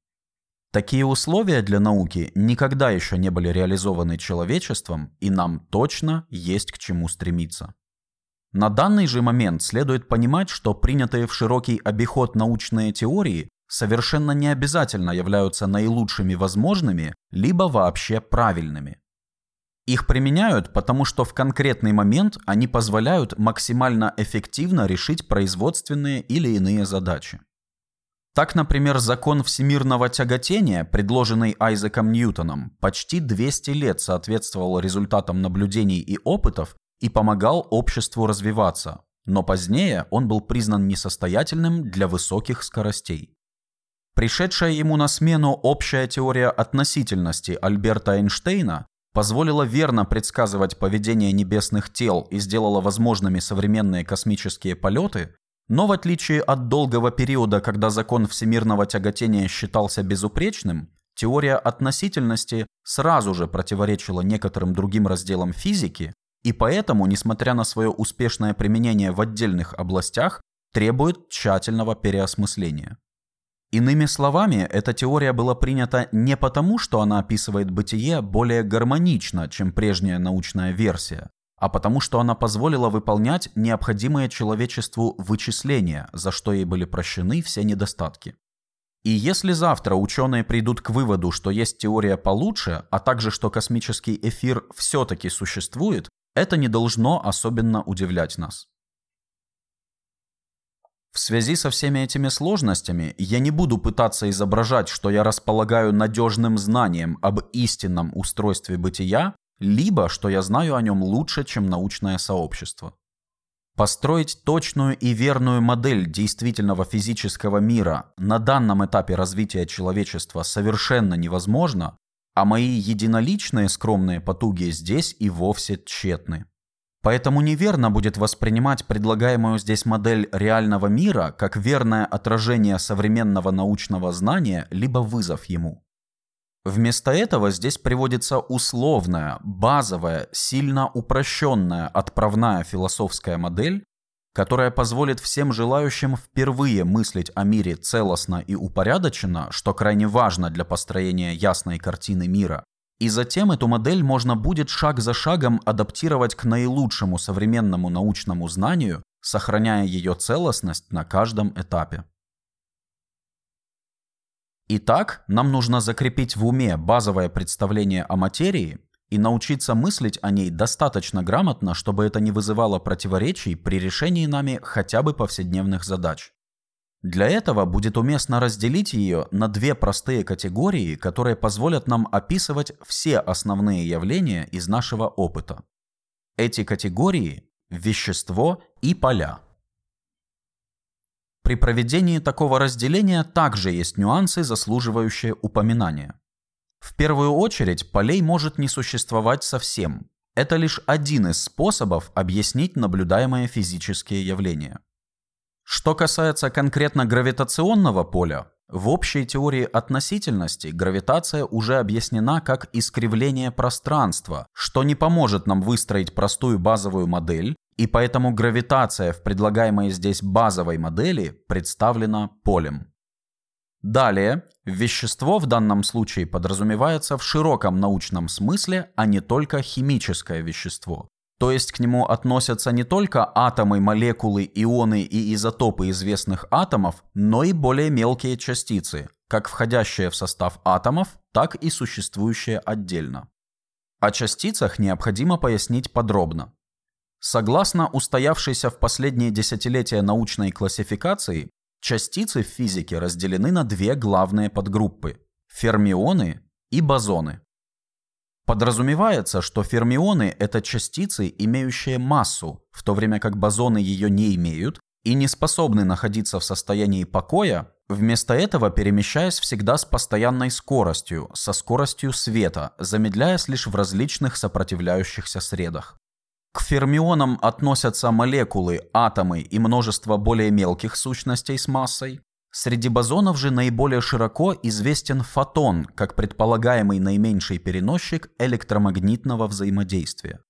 Такие условия для науки никогда еще не были реализованы человечеством, и нам точно есть к чему стремиться. На данный же момент следует понимать, что принятые в широкий обиход научные теории совершенно не обязательно являются наилучшими возможными, либо вообще правильными. Их применяют, потому что в конкретный момент они позволяют максимально эффективно решить производственные или иные задачи. Так, например, закон всемирного тяготения, предложенный Айзеком Ньютоном, почти 200 лет соответствовал результатам наблюдений и опытов и помогал обществу развиваться, но позднее он был признан несостоятельным для высоких скоростей. Пришедшая ему на смену общая теория относительности Альберта Эйнштейна позволила верно предсказывать поведение небесных тел и сделала возможными современные космические полеты, но в отличие от долгого периода, когда закон всемирного тяготения считался безупречным, теория относительности сразу же противоречила некоторым другим разделам физики, и поэтому, несмотря на свое успешное применение в отдельных областях, требует тщательного переосмысления. Иными словами, эта теория была принята не потому, что она описывает бытие более гармонично, чем прежняя научная версия, а потому что она позволила выполнять необходимые человечеству вычисления, за что ей были прощены все недостатки. И если завтра ученые придут к выводу, что есть теория получше, а также что космический эфир все-таки существует, это не должно особенно удивлять нас. В связи со всеми этими сложностями я не буду пытаться изображать, что я располагаю надежным знанием об истинном устройстве бытия, либо что я знаю о нем лучше, чем научное сообщество. Построить точную и верную модель действительного физического мира на данном этапе развития человечества совершенно невозможно, а мои единоличные скромные потуги здесь и вовсе тщетны. Поэтому неверно будет воспринимать предлагаемую здесь модель реального мира как верное отражение современного научного знания, либо вызов ему. Вместо этого здесь приводится условная, базовая, сильно упрощенная отправная философская модель, которая позволит всем желающим впервые мыслить о мире целостно и упорядоченно, что крайне важно для построения ясной картины мира, и затем эту модель можно будет шаг за шагом адаптировать к наилучшему современному научному знанию, сохраняя ее целостность на каждом этапе. Итак, нам нужно закрепить в уме базовое представление о материи и научиться мыслить о ней достаточно грамотно, чтобы это не вызывало противоречий при решении нами хотя бы повседневных задач. Для этого будет уместно разделить ее на две простые категории, которые позволят нам описывать все основные явления из нашего опыта. Эти категории – вещество и поля. При проведении такого разделения также есть нюансы, заслуживающие упоминания. В первую очередь, полей может не существовать совсем. Это лишь один из способов объяснить наблюдаемые физические явления. Что касается конкретно гравитационного поля, в общей теории относительности гравитация уже объяснена как искривление пространства, что не поможет нам выстроить простую базовую модель, и поэтому гравитация в предлагаемой здесь базовой модели представлена полем. Далее, вещество в данном случае подразумевается в широком научном смысле, а не только химическое вещество. То есть к нему относятся не только атомы, молекулы, ионы и изотопы известных атомов, но и более мелкие частицы, как входящие в состав атомов, так и существующие отдельно. О частицах необходимо пояснить подробно. Согласно устоявшейся в последние десятилетия научной классификации, частицы в физике разделены на две главные подгруппы – фермионы и бозоны. Подразумевается, что фермионы – это частицы, имеющие массу, в то время как бозоны ее не имеют и не способны находиться в состоянии покоя, вместо этого перемещаясь всегда с постоянной скоростью, со скоростью света, замедляясь лишь в различных сопротивляющихся средах. К фермионам относятся молекулы, атомы и множество более мелких сущностей с массой, Среди бозонов же наиболее широко известен фотон как предполагаемый наименьший переносчик электромагнитного взаимодействия.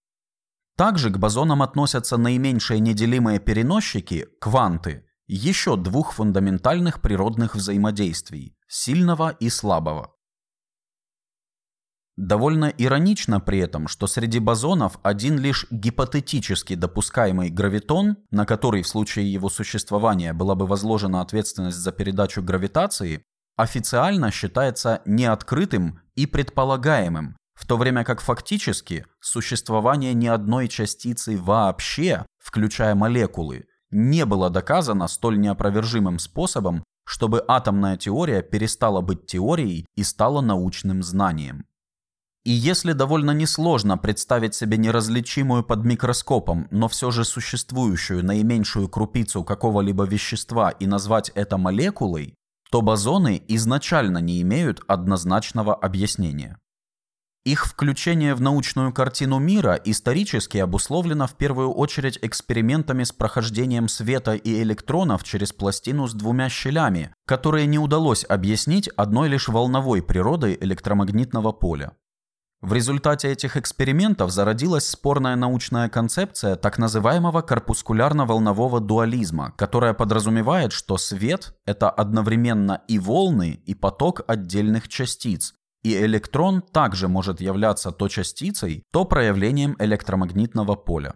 Также к бозонам относятся наименьшие неделимые переносчики, кванты, еще двух фундаментальных природных взаимодействий – сильного и слабого. Довольно иронично при этом, что среди бозонов один лишь гипотетически допускаемый гравитон, на который в случае его существования была бы возложена ответственность за передачу гравитации, официально считается неоткрытым и предполагаемым, в то время как фактически существование ни одной частицы вообще, включая молекулы, не было доказано столь неопровержимым способом, чтобы атомная теория перестала быть теорией и стала научным знанием. И если довольно несложно представить себе неразличимую под микроскопом, но все же существующую наименьшую крупицу какого-либо вещества и назвать это молекулой, то бозоны изначально не имеют однозначного объяснения. Их включение в научную картину мира исторически обусловлено в первую очередь экспериментами с прохождением света и электронов через пластину с двумя щелями, которые не удалось объяснить одной лишь волновой природой электромагнитного поля. В результате этих экспериментов зародилась спорная научная концепция так называемого корпускулярно-волнового дуализма, которая подразумевает, что свет – это одновременно и волны, и поток отдельных частиц, и электрон также может являться то частицей, то проявлением электромагнитного поля.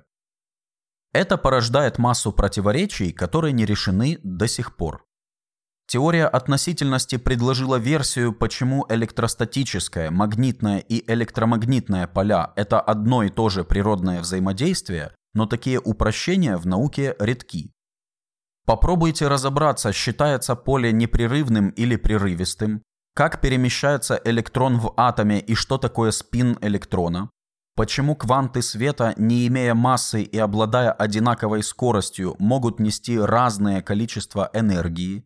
Это порождает массу противоречий, которые не решены до сих пор. Теория относительности предложила версию, почему электростатическое, магнитное и электромагнитное поля – это одно и то же природное взаимодействие, но такие упрощения в науке редки. Попробуйте разобраться, считается поле непрерывным или прерывистым, как перемещается электрон в атоме и что такое спин электрона, почему кванты света, не имея массы и обладая одинаковой скоростью, могут нести разное количество энергии,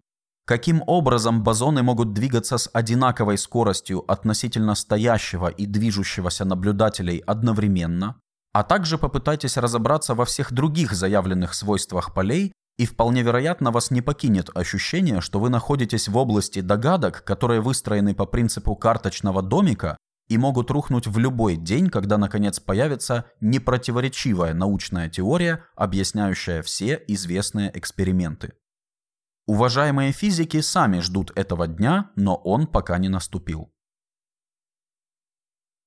каким образом бозоны могут двигаться с одинаковой скоростью относительно стоящего и движущегося наблюдателей одновременно, а также попытайтесь разобраться во всех других заявленных свойствах полей, и вполне вероятно вас не покинет ощущение, что вы находитесь в области догадок, которые выстроены по принципу карточного домика и могут рухнуть в любой день, когда наконец появится непротиворечивая научная теория, объясняющая все известные эксперименты. Уважаемые физики сами ждут этого дня, но он пока не наступил.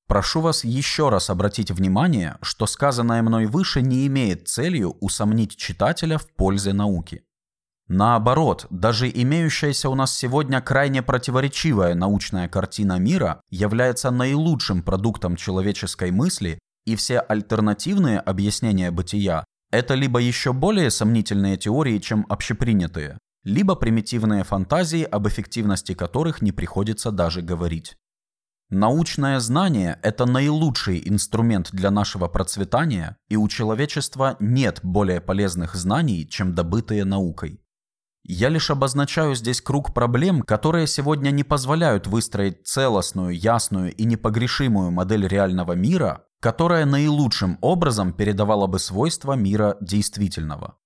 Прошу вас еще раз обратить внимание, что сказанное мной выше не имеет целью усомнить читателя в пользе науки. Наоборот, даже имеющаяся у нас сегодня крайне противоречивая научная картина мира является наилучшим продуктом человеческой мысли, и все альтернативные объяснения бытия – это либо еще более сомнительные теории, чем общепринятые, либо примитивные фантазии, об эффективности которых не приходится даже говорить. Научное знание – это наилучший инструмент для нашего процветания, и у человечества нет более полезных знаний, чем добытые наукой. Я лишь обозначаю здесь круг проблем, которые сегодня не позволяют выстроить целостную, ясную и непогрешимую модель реального мира, которая наилучшим образом передавала бы свойства мира действительного.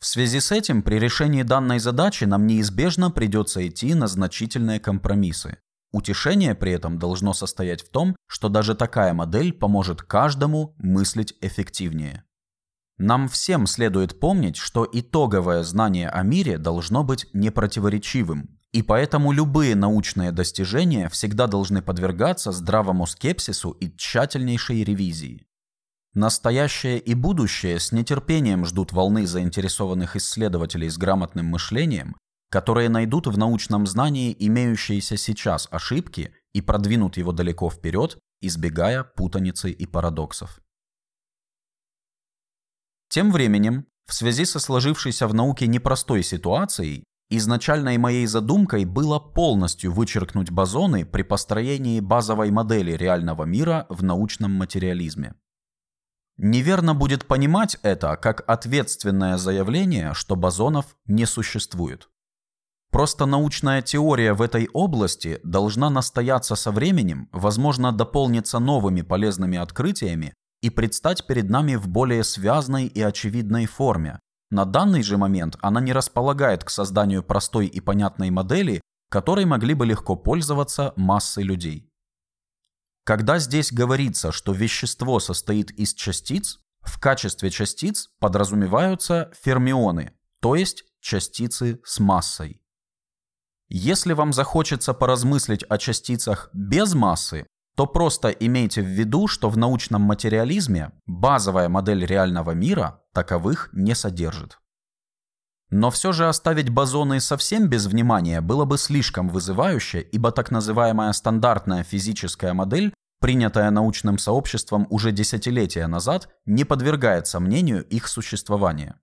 В связи с этим при решении данной задачи нам неизбежно придется идти на значительные компромиссы. Утешение при этом должно состоять в том, что даже такая модель поможет каждому мыслить эффективнее. Нам всем следует помнить, что итоговое знание о мире должно быть непротиворечивым, и поэтому любые научные достижения всегда должны подвергаться здравому скепсису и тщательнейшей ревизии. Настоящее и будущее с нетерпением ждут волны заинтересованных исследователей с грамотным мышлением, которые найдут в научном знании имеющиеся сейчас ошибки и продвинут его далеко вперед, избегая путаницы и парадоксов. Тем временем, в связи со сложившейся в науке непростой ситуацией, изначальной моей задумкой было полностью вычеркнуть бозоны при построении базовой модели реального мира в научном материализме. Неверно будет понимать это как ответственное заявление, что бозонов не существует. Просто научная теория в этой области должна настояться со временем, возможно, дополниться новыми полезными открытиями и предстать перед нами в более связной и очевидной форме. На данный же момент она не располагает к созданию простой и понятной модели, которой могли бы легко пользоваться массы людей. Когда здесь говорится, что вещество состоит из частиц, в качестве частиц подразумеваются фермионы, то есть частицы с массой. Если вам захочется поразмыслить о частицах без массы, то просто имейте в виду, что в научном материализме базовая модель реального мира таковых не содержит. Но все же оставить бозоны совсем без внимания было бы слишком вызывающе, ибо так называемая стандартная физическая модель, принятая научным сообществом уже десятилетия назад, не подвергает сомнению их существования.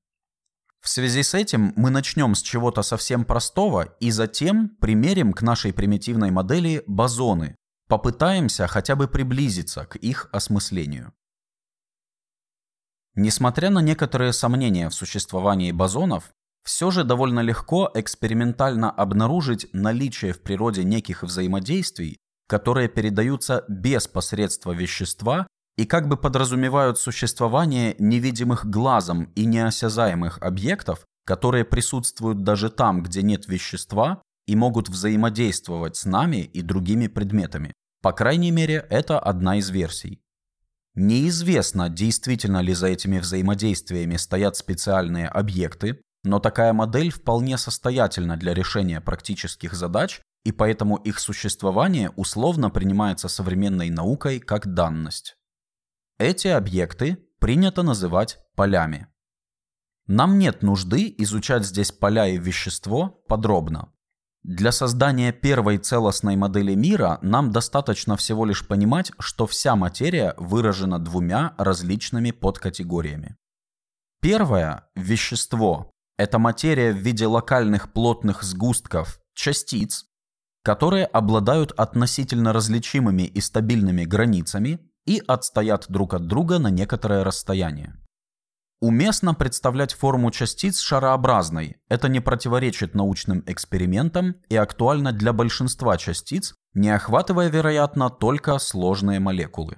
В связи с этим мы начнем с чего-то совсем простого и затем примерим к нашей примитивной модели бозоны, попытаемся хотя бы приблизиться к их осмыслению. Несмотря на некоторые сомнения в существовании бозонов, все же довольно легко экспериментально обнаружить наличие в природе неких взаимодействий, которые передаются без посредства вещества и как бы подразумевают существование невидимых глазом и неосязаемых объектов, которые присутствуют даже там, где нет вещества, и могут взаимодействовать с нами и другими предметами. По крайней мере, это одна из версий. Неизвестно, действительно ли за этими взаимодействиями стоят специальные объекты, но такая модель вполне состоятельна для решения практических задач, и поэтому их существование условно принимается современной наукой как данность. Эти объекты принято называть полями. Нам нет нужды изучать здесь поля и вещество подробно. Для создания первой целостной модели мира нам достаточно всего лишь понимать, что вся материя выражена двумя различными подкатегориями. Первое – вещество. Это материя в виде локальных плотных сгустков, частиц, которые обладают относительно различимыми и стабильными границами и отстоят друг от друга на некоторое расстояние. Уместно представлять форму частиц шарообразной. Это не противоречит научным экспериментам и актуально для большинства частиц, не охватывая, вероятно, только сложные молекулы.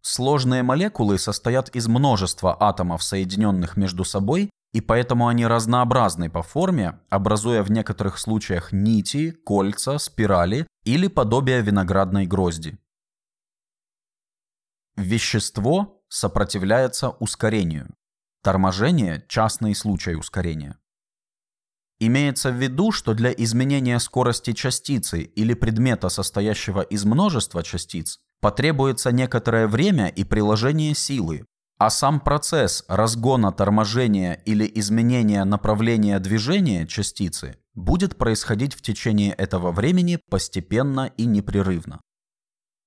Сложные молекулы состоят из множества атомов, соединенных между собой, и поэтому они разнообразны по форме, образуя в некоторых случаях нити, кольца, спирали или подобие виноградной грозди. Вещество сопротивляется ускорению. Торможение – частный случай ускорения. Имеется в виду, что для изменения скорости частицы или предмета, состоящего из множества частиц, потребуется некоторое время и приложение силы, а сам процесс разгона торможения или изменения направления движения частицы будет происходить в течение этого времени постепенно и непрерывно.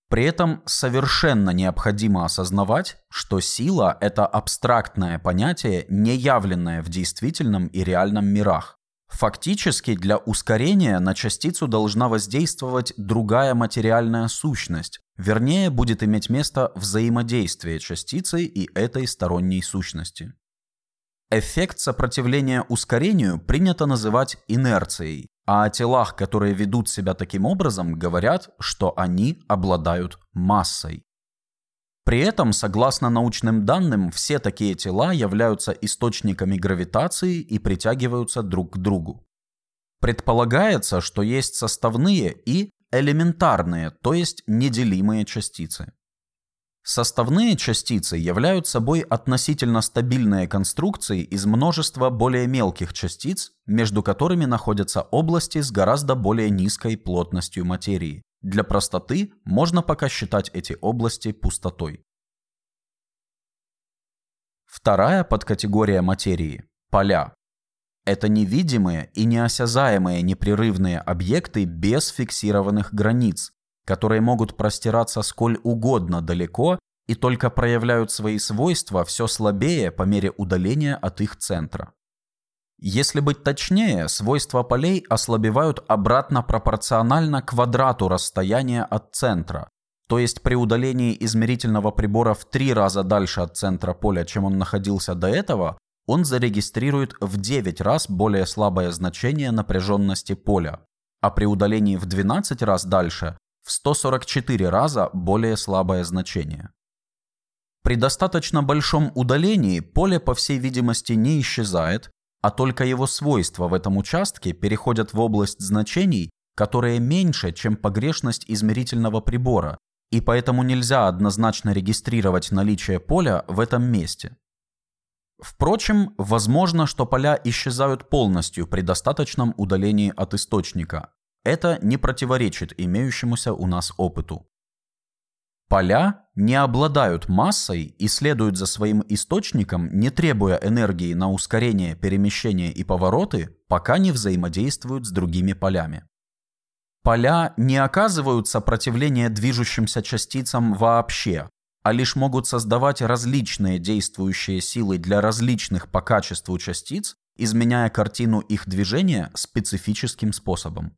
При этом совершенно необходимо осознавать, что сила – это абстрактное понятие, не явленное в действительном и реальном мирах. Фактически для ускорения на частицу должна воздействовать другая материальная сущность, вернее будет иметь место взаимодействие частицы и этой сторонней сущности. Эффект сопротивления ускорению принято называть инерцией, а о телах, которые ведут себя таким образом, говорят, что они обладают массой. При этом, согласно научным данным, все такие тела являются источниками гравитации и притягиваются друг к другу. Предполагается, что есть составные и элементарные, то есть неделимые частицы. Составные частицы являются собой относительно стабильные конструкции из множества более мелких частиц, между которыми находятся области с гораздо более низкой плотностью материи. Для простоты можно пока считать эти области пустотой. Вторая подкатегория материи – поля. Это невидимые и неосязаемые непрерывные объекты без фиксированных границ, которые могут простираться сколь угодно далеко и только проявляют свои свойства все слабее по мере удаления от их центра. Если быть точнее, свойства полей ослабевают обратно пропорционально квадрату расстояния от центра, то есть при удалении измерительного прибора в три раза дальше от центра поля, чем он находился до этого, он зарегистрирует в 9 раз более слабое значение напряженности поля, а при удалении в 12 раз дальше в 144 раза более слабое значение. При достаточно большом удалении поле, по всей видимости, не исчезает, а только его свойства в этом участке переходят в область значений, которые меньше, чем погрешность измерительного прибора, и поэтому нельзя однозначно регистрировать наличие поля в этом месте. Впрочем, возможно, что поля исчезают полностью при достаточном удалении от источника, это не противоречит имеющемуся у нас опыту. Поля не обладают массой и следуют за своим источником, не требуя энергии на ускорение, перемещение и повороты, пока не взаимодействуют с другими полями. Поля не оказывают сопротивления движущимся частицам вообще, а лишь могут создавать различные действующие силы для различных по качеству частиц, изменяя картину их движения специфическим способом.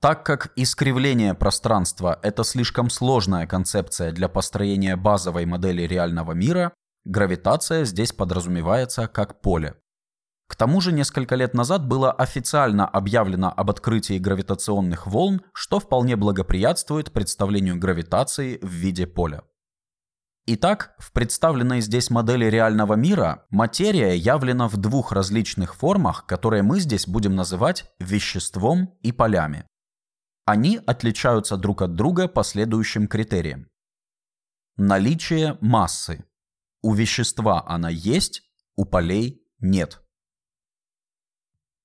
Так как искривление пространства – это слишком сложная концепция для построения базовой модели реального мира, гравитация здесь подразумевается как поле. К тому же несколько лет назад было официально объявлено об открытии гравитационных волн, что вполне благоприятствует представлению гравитации в виде поля. Итак, в представленной здесь модели реального мира материя явлена в двух различных формах, которые мы здесь будем называть веществом и полями. Они отличаются друг от друга по следующим критериям. Наличие массы. У вещества она есть, у полей нет.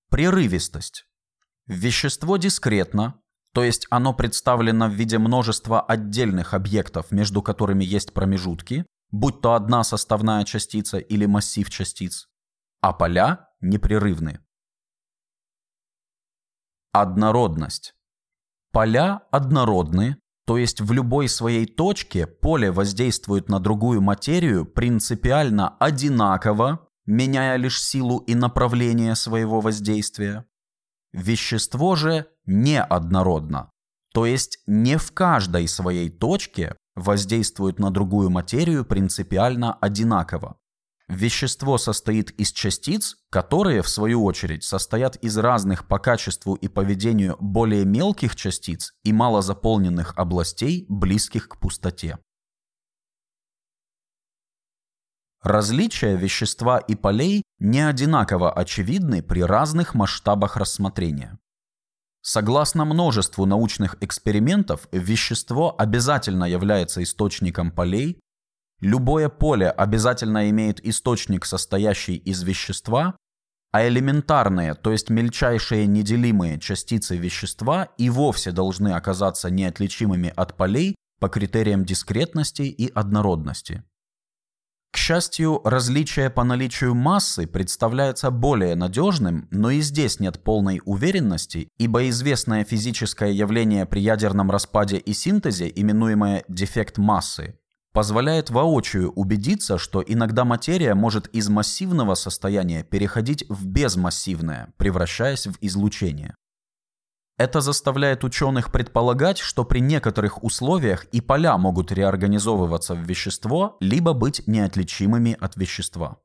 Прерывистость. Вещество дискретно, то есть оно представлено в виде множества отдельных объектов, между которыми есть промежутки, будь то одна составная частица или массив частиц, а поля непрерывны. Однородность. Поля однородны, то есть в любой своей точке поле воздействует на другую материю принципиально одинаково меняя лишь силу и направление своего воздействия. Вещество же неоднородно, то есть не в каждой своей точке воздействует на другую материю принципиально одинаково. Вещество состоит из частиц, которые, в свою очередь, состоят из разных по качеству и поведению более мелких частиц и малозаполненных областей, близких к пустоте. Различия вещества и полей не одинаково очевидны при разных масштабах рассмотрения. Согласно множеству научных экспериментов, вещество обязательно является источником полей, любое поле обязательно имеет источник, состоящий из вещества, а элементарные, то есть мельчайшие неделимые частицы вещества и вовсе должны оказаться неотличимыми от полей по критериям дискретности и однородности. К счастью, различие по наличию массы представляется более надежным, но и здесь нет полной уверенности, ибо известное физическое явление при ядерном распаде и синтезе, именуемое дефект массы, позволяет воочию убедиться, что иногда материя может из массивного состояния переходить в безмассивное, превращаясь в излучение. Это заставляет ученых предполагать, что при некоторых условиях и поля могут реорганизовываться в вещество, либо быть неотличимыми от вещества.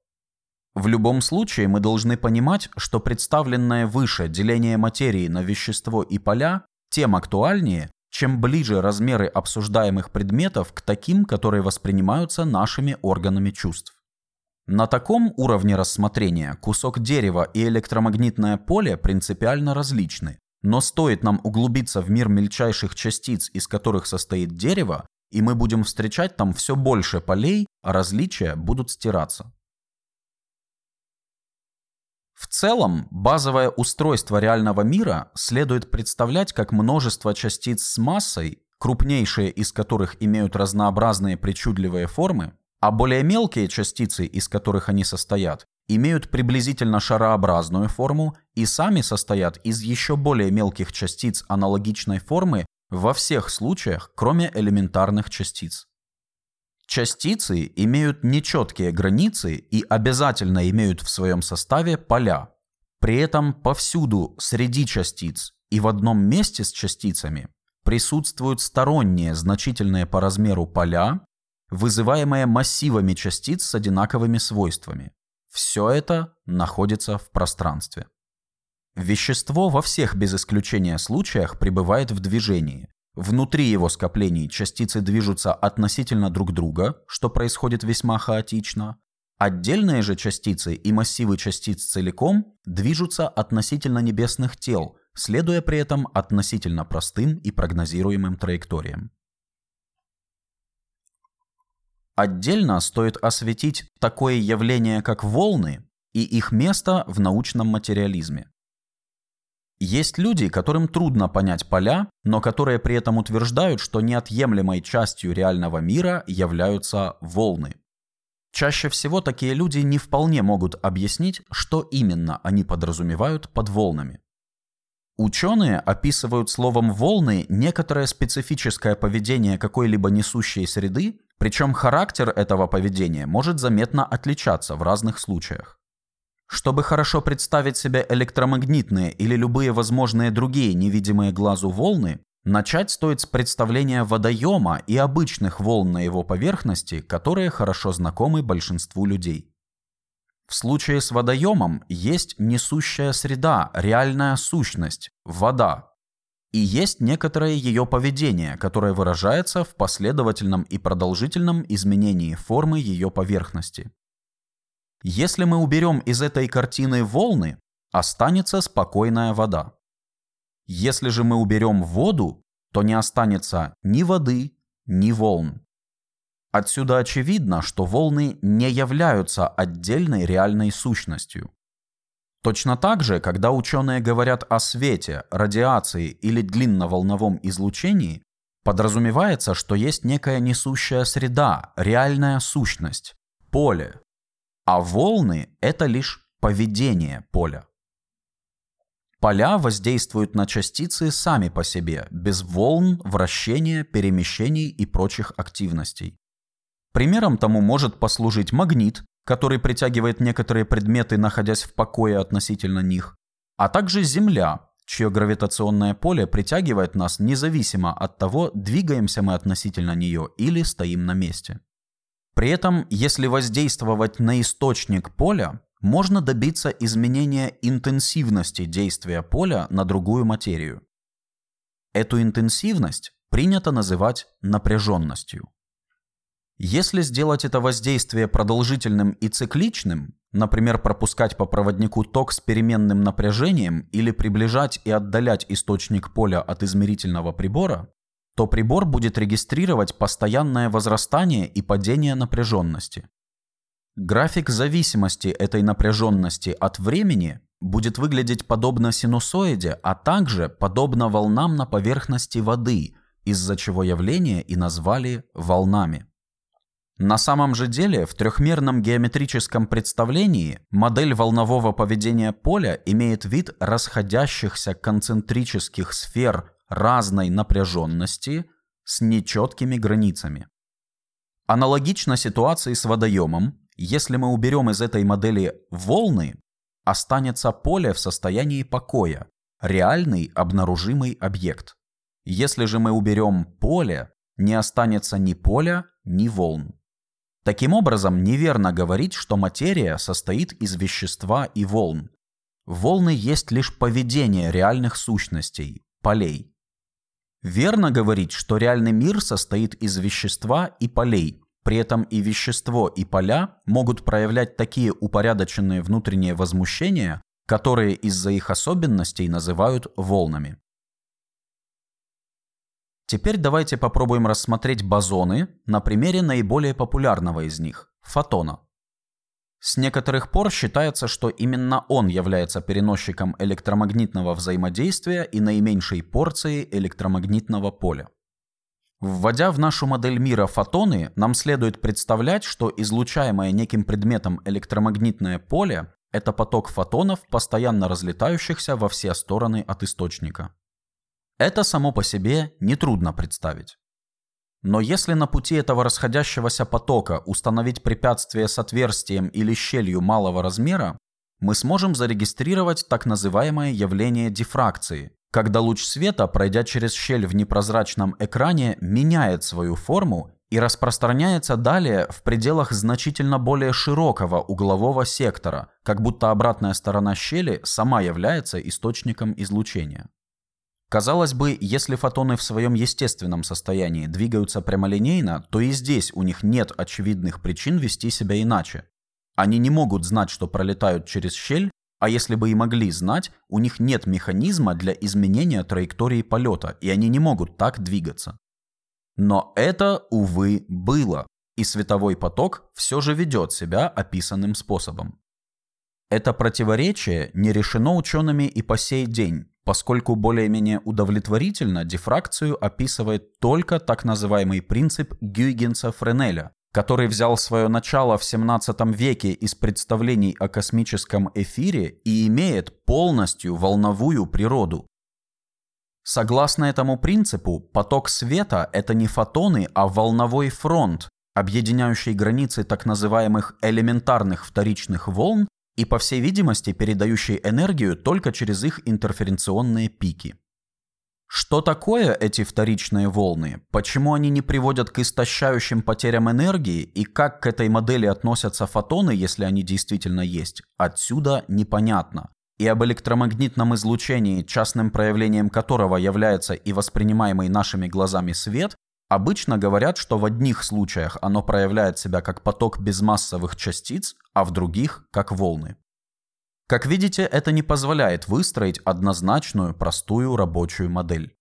В любом случае мы должны понимать, что представленное выше деление материи на вещество и поля тем актуальнее, чем ближе размеры обсуждаемых предметов к таким, которые воспринимаются нашими органами чувств. На таком уровне рассмотрения кусок дерева и электромагнитное поле принципиально различны, но стоит нам углубиться в мир мельчайших частиц, из которых состоит дерево, и мы будем встречать там все больше полей, а различия будут стираться. В целом, базовое устройство реального мира следует представлять как множество частиц с массой, крупнейшие из которых имеют разнообразные причудливые формы, а более мелкие частицы, из которых они состоят, имеют приблизительно шарообразную форму и сами состоят из еще более мелких частиц аналогичной формы во всех случаях, кроме элементарных частиц. Частицы имеют нечеткие границы и обязательно имеют в своем составе поля. При этом повсюду среди частиц и в одном месте с частицами присутствуют сторонние значительные по размеру поля, вызываемые массивами частиц с одинаковыми свойствами. Все это находится в пространстве. Вещество во всех без исключения случаях пребывает в движении. Внутри его скоплений частицы движутся относительно друг друга, что происходит весьма хаотично. Отдельные же частицы и массивы частиц целиком движутся относительно небесных тел, следуя при этом относительно простым и прогнозируемым траекториям. Отдельно стоит осветить такое явление, как волны, и их место в научном материализме. Есть люди, которым трудно понять поля, но которые при этом утверждают, что неотъемлемой частью реального мира являются волны. Чаще всего такие люди не вполне могут объяснить, что именно они подразумевают под волнами. Ученые описывают словом «волны» некоторое специфическое поведение какой-либо несущей среды, причем характер этого поведения может заметно отличаться в разных случаях. Чтобы хорошо представить себе электромагнитные или любые возможные другие невидимые глазу волны, начать стоит с представления водоема и обычных волн на его поверхности, которые хорошо знакомы большинству людей. В случае с водоемом есть несущая среда, реальная сущность, вода. И есть некоторое ее поведение, которое выражается в последовательном и продолжительном изменении формы ее поверхности. Если мы уберем из этой картины волны, останется спокойная вода. Если же мы уберем воду, то не останется ни воды, ни волн. Отсюда очевидно, что волны не являются отдельной реальной сущностью. Точно так же, когда ученые говорят о свете, радиации или длинноволновом излучении, подразумевается, что есть некая несущая среда, реальная сущность, поле. А волны — это лишь поведение поля. Поля воздействуют на частицы сами по себе, без волн, вращения, перемещений и прочих активностей. Примером тому может послужить магнит, который притягивает некоторые предметы, находясь в покое относительно них, а также Земля, чье гравитационное поле притягивает нас независимо от того, двигаемся мы относительно нее или стоим на месте. При этом, если воздействовать на источник поля, можно добиться изменения интенсивности действия поля на другую материю. Эту интенсивность принято называть напряженностью. Если сделать это воздействие продолжительным и цикличным, например, пропускать по проводнику ток с переменным напряжением или приближать и отдалять источник поля от измерительного прибора, то прибор будет регистрировать постоянное возрастание и падение напряженности. График зависимости этой напряженности от времени будет выглядеть подобно синусоиде, а также подобно волнам на поверхности воды, из-за чего явление и назвали волнами. На самом же деле, в трехмерном геометрическом представлении модель волнового поведения поля имеет вид расходящихся концентрических сфер разной напряженности с нечеткими границами. Аналогично ситуации с водоемом, если мы уберем из этой модели волны, останется поле в состоянии покоя, реальный обнаружимый объект. Если же мы уберем поле, не останется ни поля, ни волн. Таким образом, неверно говорить, что материя состоит из вещества и волн. Волны есть лишь поведение реальных сущностей, полей. Верно говорить, что реальный мир состоит из вещества и полей, при этом и вещество, и поля могут проявлять такие упорядоченные внутренние возмущения, которые из-за их особенностей называют волнами. Теперь давайте попробуем рассмотреть бозоны на примере наиболее популярного из них – фотона. С некоторых пор считается, что именно он является переносчиком электромагнитного взаимодействия и наименьшей порцией электромагнитного поля. Вводя в нашу модель мира фотоны, нам следует представлять, что излучаемое неким предметом электромагнитное поле – это поток фотонов, постоянно разлетающихся во все стороны от источника. Это само по себе нетрудно представить. Но если на пути этого расходящегося потока установить препятствие с отверстием или щелью малого размера, мы сможем зарегистрировать так называемое явление дифракции, когда луч света, пройдя через щель в непрозрачном экране, меняет свою форму и распространяется далее в пределах значительно более широкого углового сектора, как будто обратная сторона щели сама является источником излучения. Казалось бы, если фотоны в своем естественном состоянии двигаются прямолинейно, то и здесь у них нет очевидных причин вести себя иначе. Они не могут знать, что пролетают через щель, а если бы и могли знать, у них нет механизма для изменения траектории полета, и они не могут так двигаться. Но это, увы, было, и световой поток все же ведет себя описанным способом. Это противоречие не решено учеными и по сей день, поскольку более-менее удовлетворительно дифракцию описывает только так называемый принцип Гюйгенса-Френеля, который взял свое начало в 17 веке из представлений о космическом эфире и имеет полностью волновую природу. Согласно этому принципу, поток света – это не фотоны, а волновой фронт, объединяющий границы так называемых элементарных вторичных волн и, по всей видимости, передающий энергию только через их интерференционные пики. Что такое эти вторичные волны? Почему они не приводят к истощающим потерям энергии? И как к этой модели относятся фотоны, если они действительно есть? Отсюда непонятно. И об электромагнитном излучении, частным проявлением которого является и воспринимаемый нашими глазами свет, обычно говорят, что в одних случаях оно проявляет себя как поток безмассовых частиц, а в других – как волны. Как видите, это не позволяет выстроить однозначную, простую рабочую модель.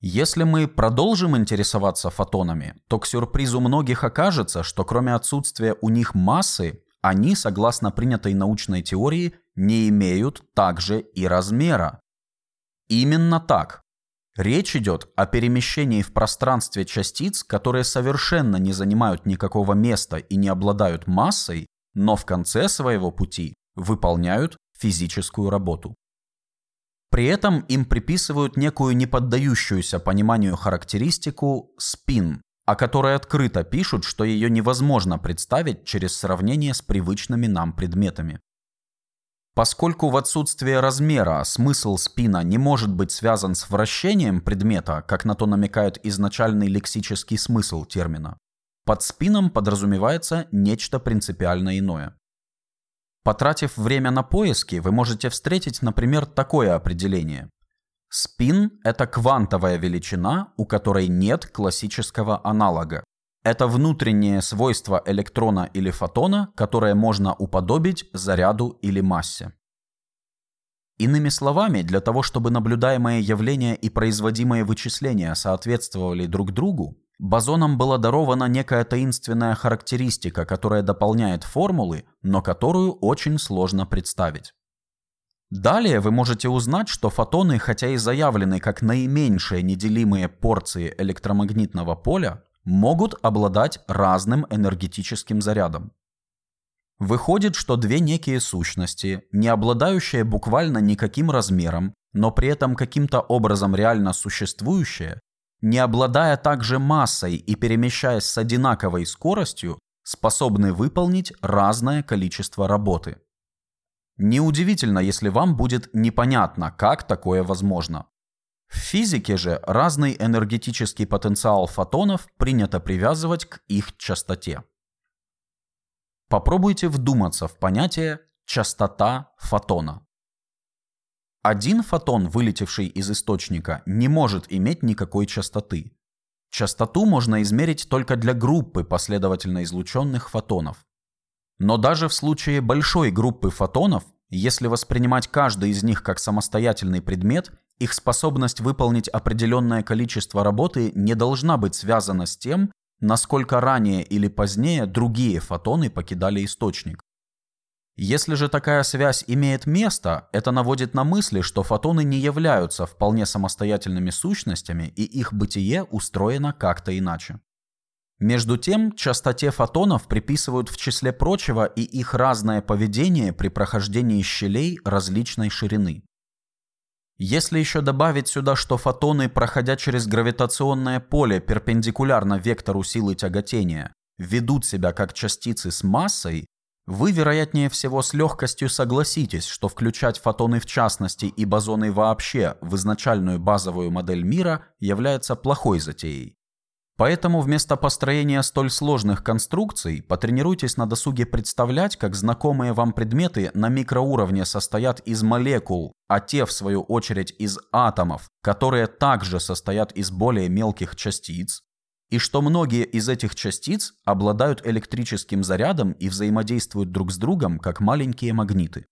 Если мы продолжим интересоваться фотонами, то к сюрпризу многих окажется, что кроме отсутствия у них массы, они, согласно принятой научной теории, не имеют также и размера. Именно так. Речь идет о перемещении в пространстве частиц, которые совершенно не занимают никакого места и не обладают массой, но в конце своего пути выполняют физическую работу. При этом им приписывают некую неподдающуюся пониманию характеристику спин, о которой открыто пишут, что ее невозможно представить через сравнение с привычными нам предметами. Поскольку в отсутствие размера смысл спина не может быть связан с вращением предмета, как на то намекает изначальный лексический смысл термина, под спином подразумевается нечто принципиально иное. Потратив время на поиски, вы можете встретить, например, такое определение. Спин – это квантовая величина, у которой нет классического аналога. Это внутреннее свойство электрона или фотона, которое можно уподобить заряду или массе. Иными словами, для того, чтобы наблюдаемые явления и производимые вычисления соответствовали друг другу, Бозонам была дарована некая таинственная характеристика, которая дополняет формулы, но которую очень сложно представить. Далее вы можете узнать, что фотоны, хотя и заявлены как наименьшие неделимые порции электромагнитного поля, могут обладать разным энергетическим зарядом. Выходит, что две некие сущности, не обладающие буквально никаким размером, но при этом каким-то образом реально существующие, не обладая также массой и перемещаясь с одинаковой скоростью, способны выполнить разное количество работы. Неудивительно, если вам будет непонятно, как такое возможно. В физике же разный энергетический потенциал фотонов принято привязывать к их частоте. Попробуйте вдуматься в понятие «частота фотона». Один фотон, вылетевший из источника, не может иметь никакой частоты. Частоту можно измерить только для группы последовательно излученных фотонов. Но даже в случае большой группы фотонов, если воспринимать каждый из них как самостоятельный предмет, их способность выполнить определенное количество работы не должна быть связана с тем, насколько ранее или позднее другие фотоны покидали источник. Если же такая связь имеет место, это наводит на мысли, что фотоны не являются вполне самостоятельными сущностями и их бытие устроено как-то иначе. Между тем, частоте фотонов приписывают в числе прочего и их разное поведение при прохождении щелей различной ширины. Если еще добавить сюда, что фотоны, проходя через гравитационное поле перпендикулярно вектору силы тяготения, ведут себя как частицы с массой, вы, вероятнее всего, с легкостью согласитесь, что включать фотоны в частности и бозоны вообще в изначальную базовую модель мира является плохой затеей. Поэтому вместо построения столь сложных конструкций потренируйтесь на досуге представлять, как знакомые вам предметы на микроуровне состоят из молекул, а те, в свою очередь, из атомов, которые также состоят из более мелких частиц, и что многие из этих частиц обладают электрическим зарядом и взаимодействуют друг с другом, как маленькие магниты.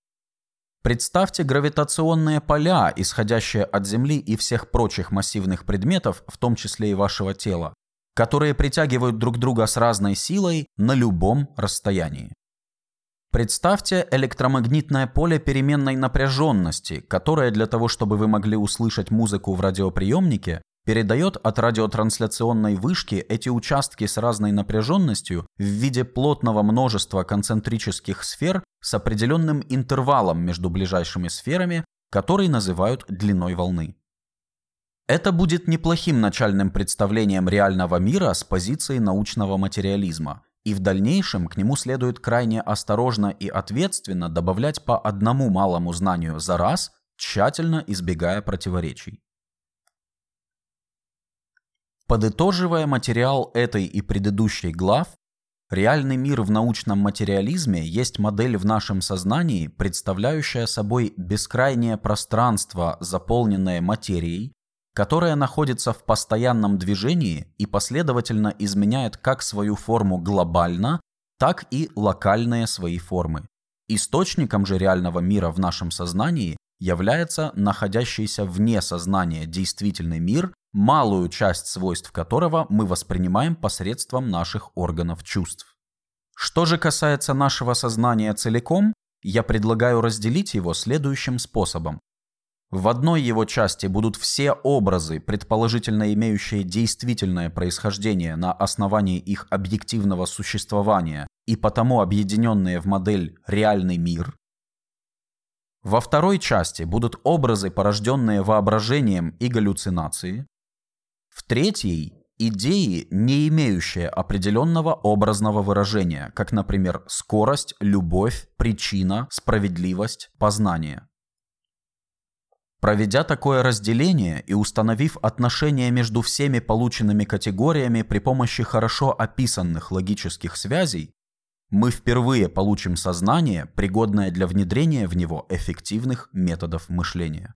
Представьте гравитационные поля, исходящие от Земли и всех прочих массивных предметов, в том числе и вашего тела, которые притягивают друг друга с разной силой на любом расстоянии. Представьте электромагнитное поле переменной напряженности, которое для того, чтобы вы могли услышать музыку в радиоприемнике, передает от радиотрансляционной вышки эти участки с разной напряженностью в виде плотного множества концентрических сфер с определенным интервалом между ближайшими сферами, который называют длиной волны. Это будет неплохим начальным представлением реального мира с позиции научного материализма, и в дальнейшем к нему следует крайне осторожно и ответственно добавлять по одному малому знанию за раз, тщательно избегая противоречий. Подытоживая материал этой и предыдущей глав, реальный мир в научном материализме есть модель в нашем сознании, представляющая собой бескрайнее пространство, заполненное материей, которая находится в постоянном движении и последовательно изменяет как свою форму глобально, так и локальные свои формы. Источником же реального мира в нашем сознании является находящийся вне сознания действительный мир, малую часть свойств которого мы воспринимаем посредством наших органов чувств. Что же касается нашего сознания целиком, я предлагаю разделить его следующим способом. В одной его части будут все образы, предположительно имеющие действительное происхождение на основании их объективного существования и потому объединенные в модель «реальный мир», во второй части будут образы, порожденные воображением и галлюцинации. В третьей – идеи, не имеющие определенного образного выражения, как, например, скорость, любовь, причина, справедливость, познание. Проведя такое разделение и установив отношения между всеми полученными категориями при помощи хорошо описанных логических связей, мы впервые получим сознание, пригодное для внедрения в него эффективных методов мышления.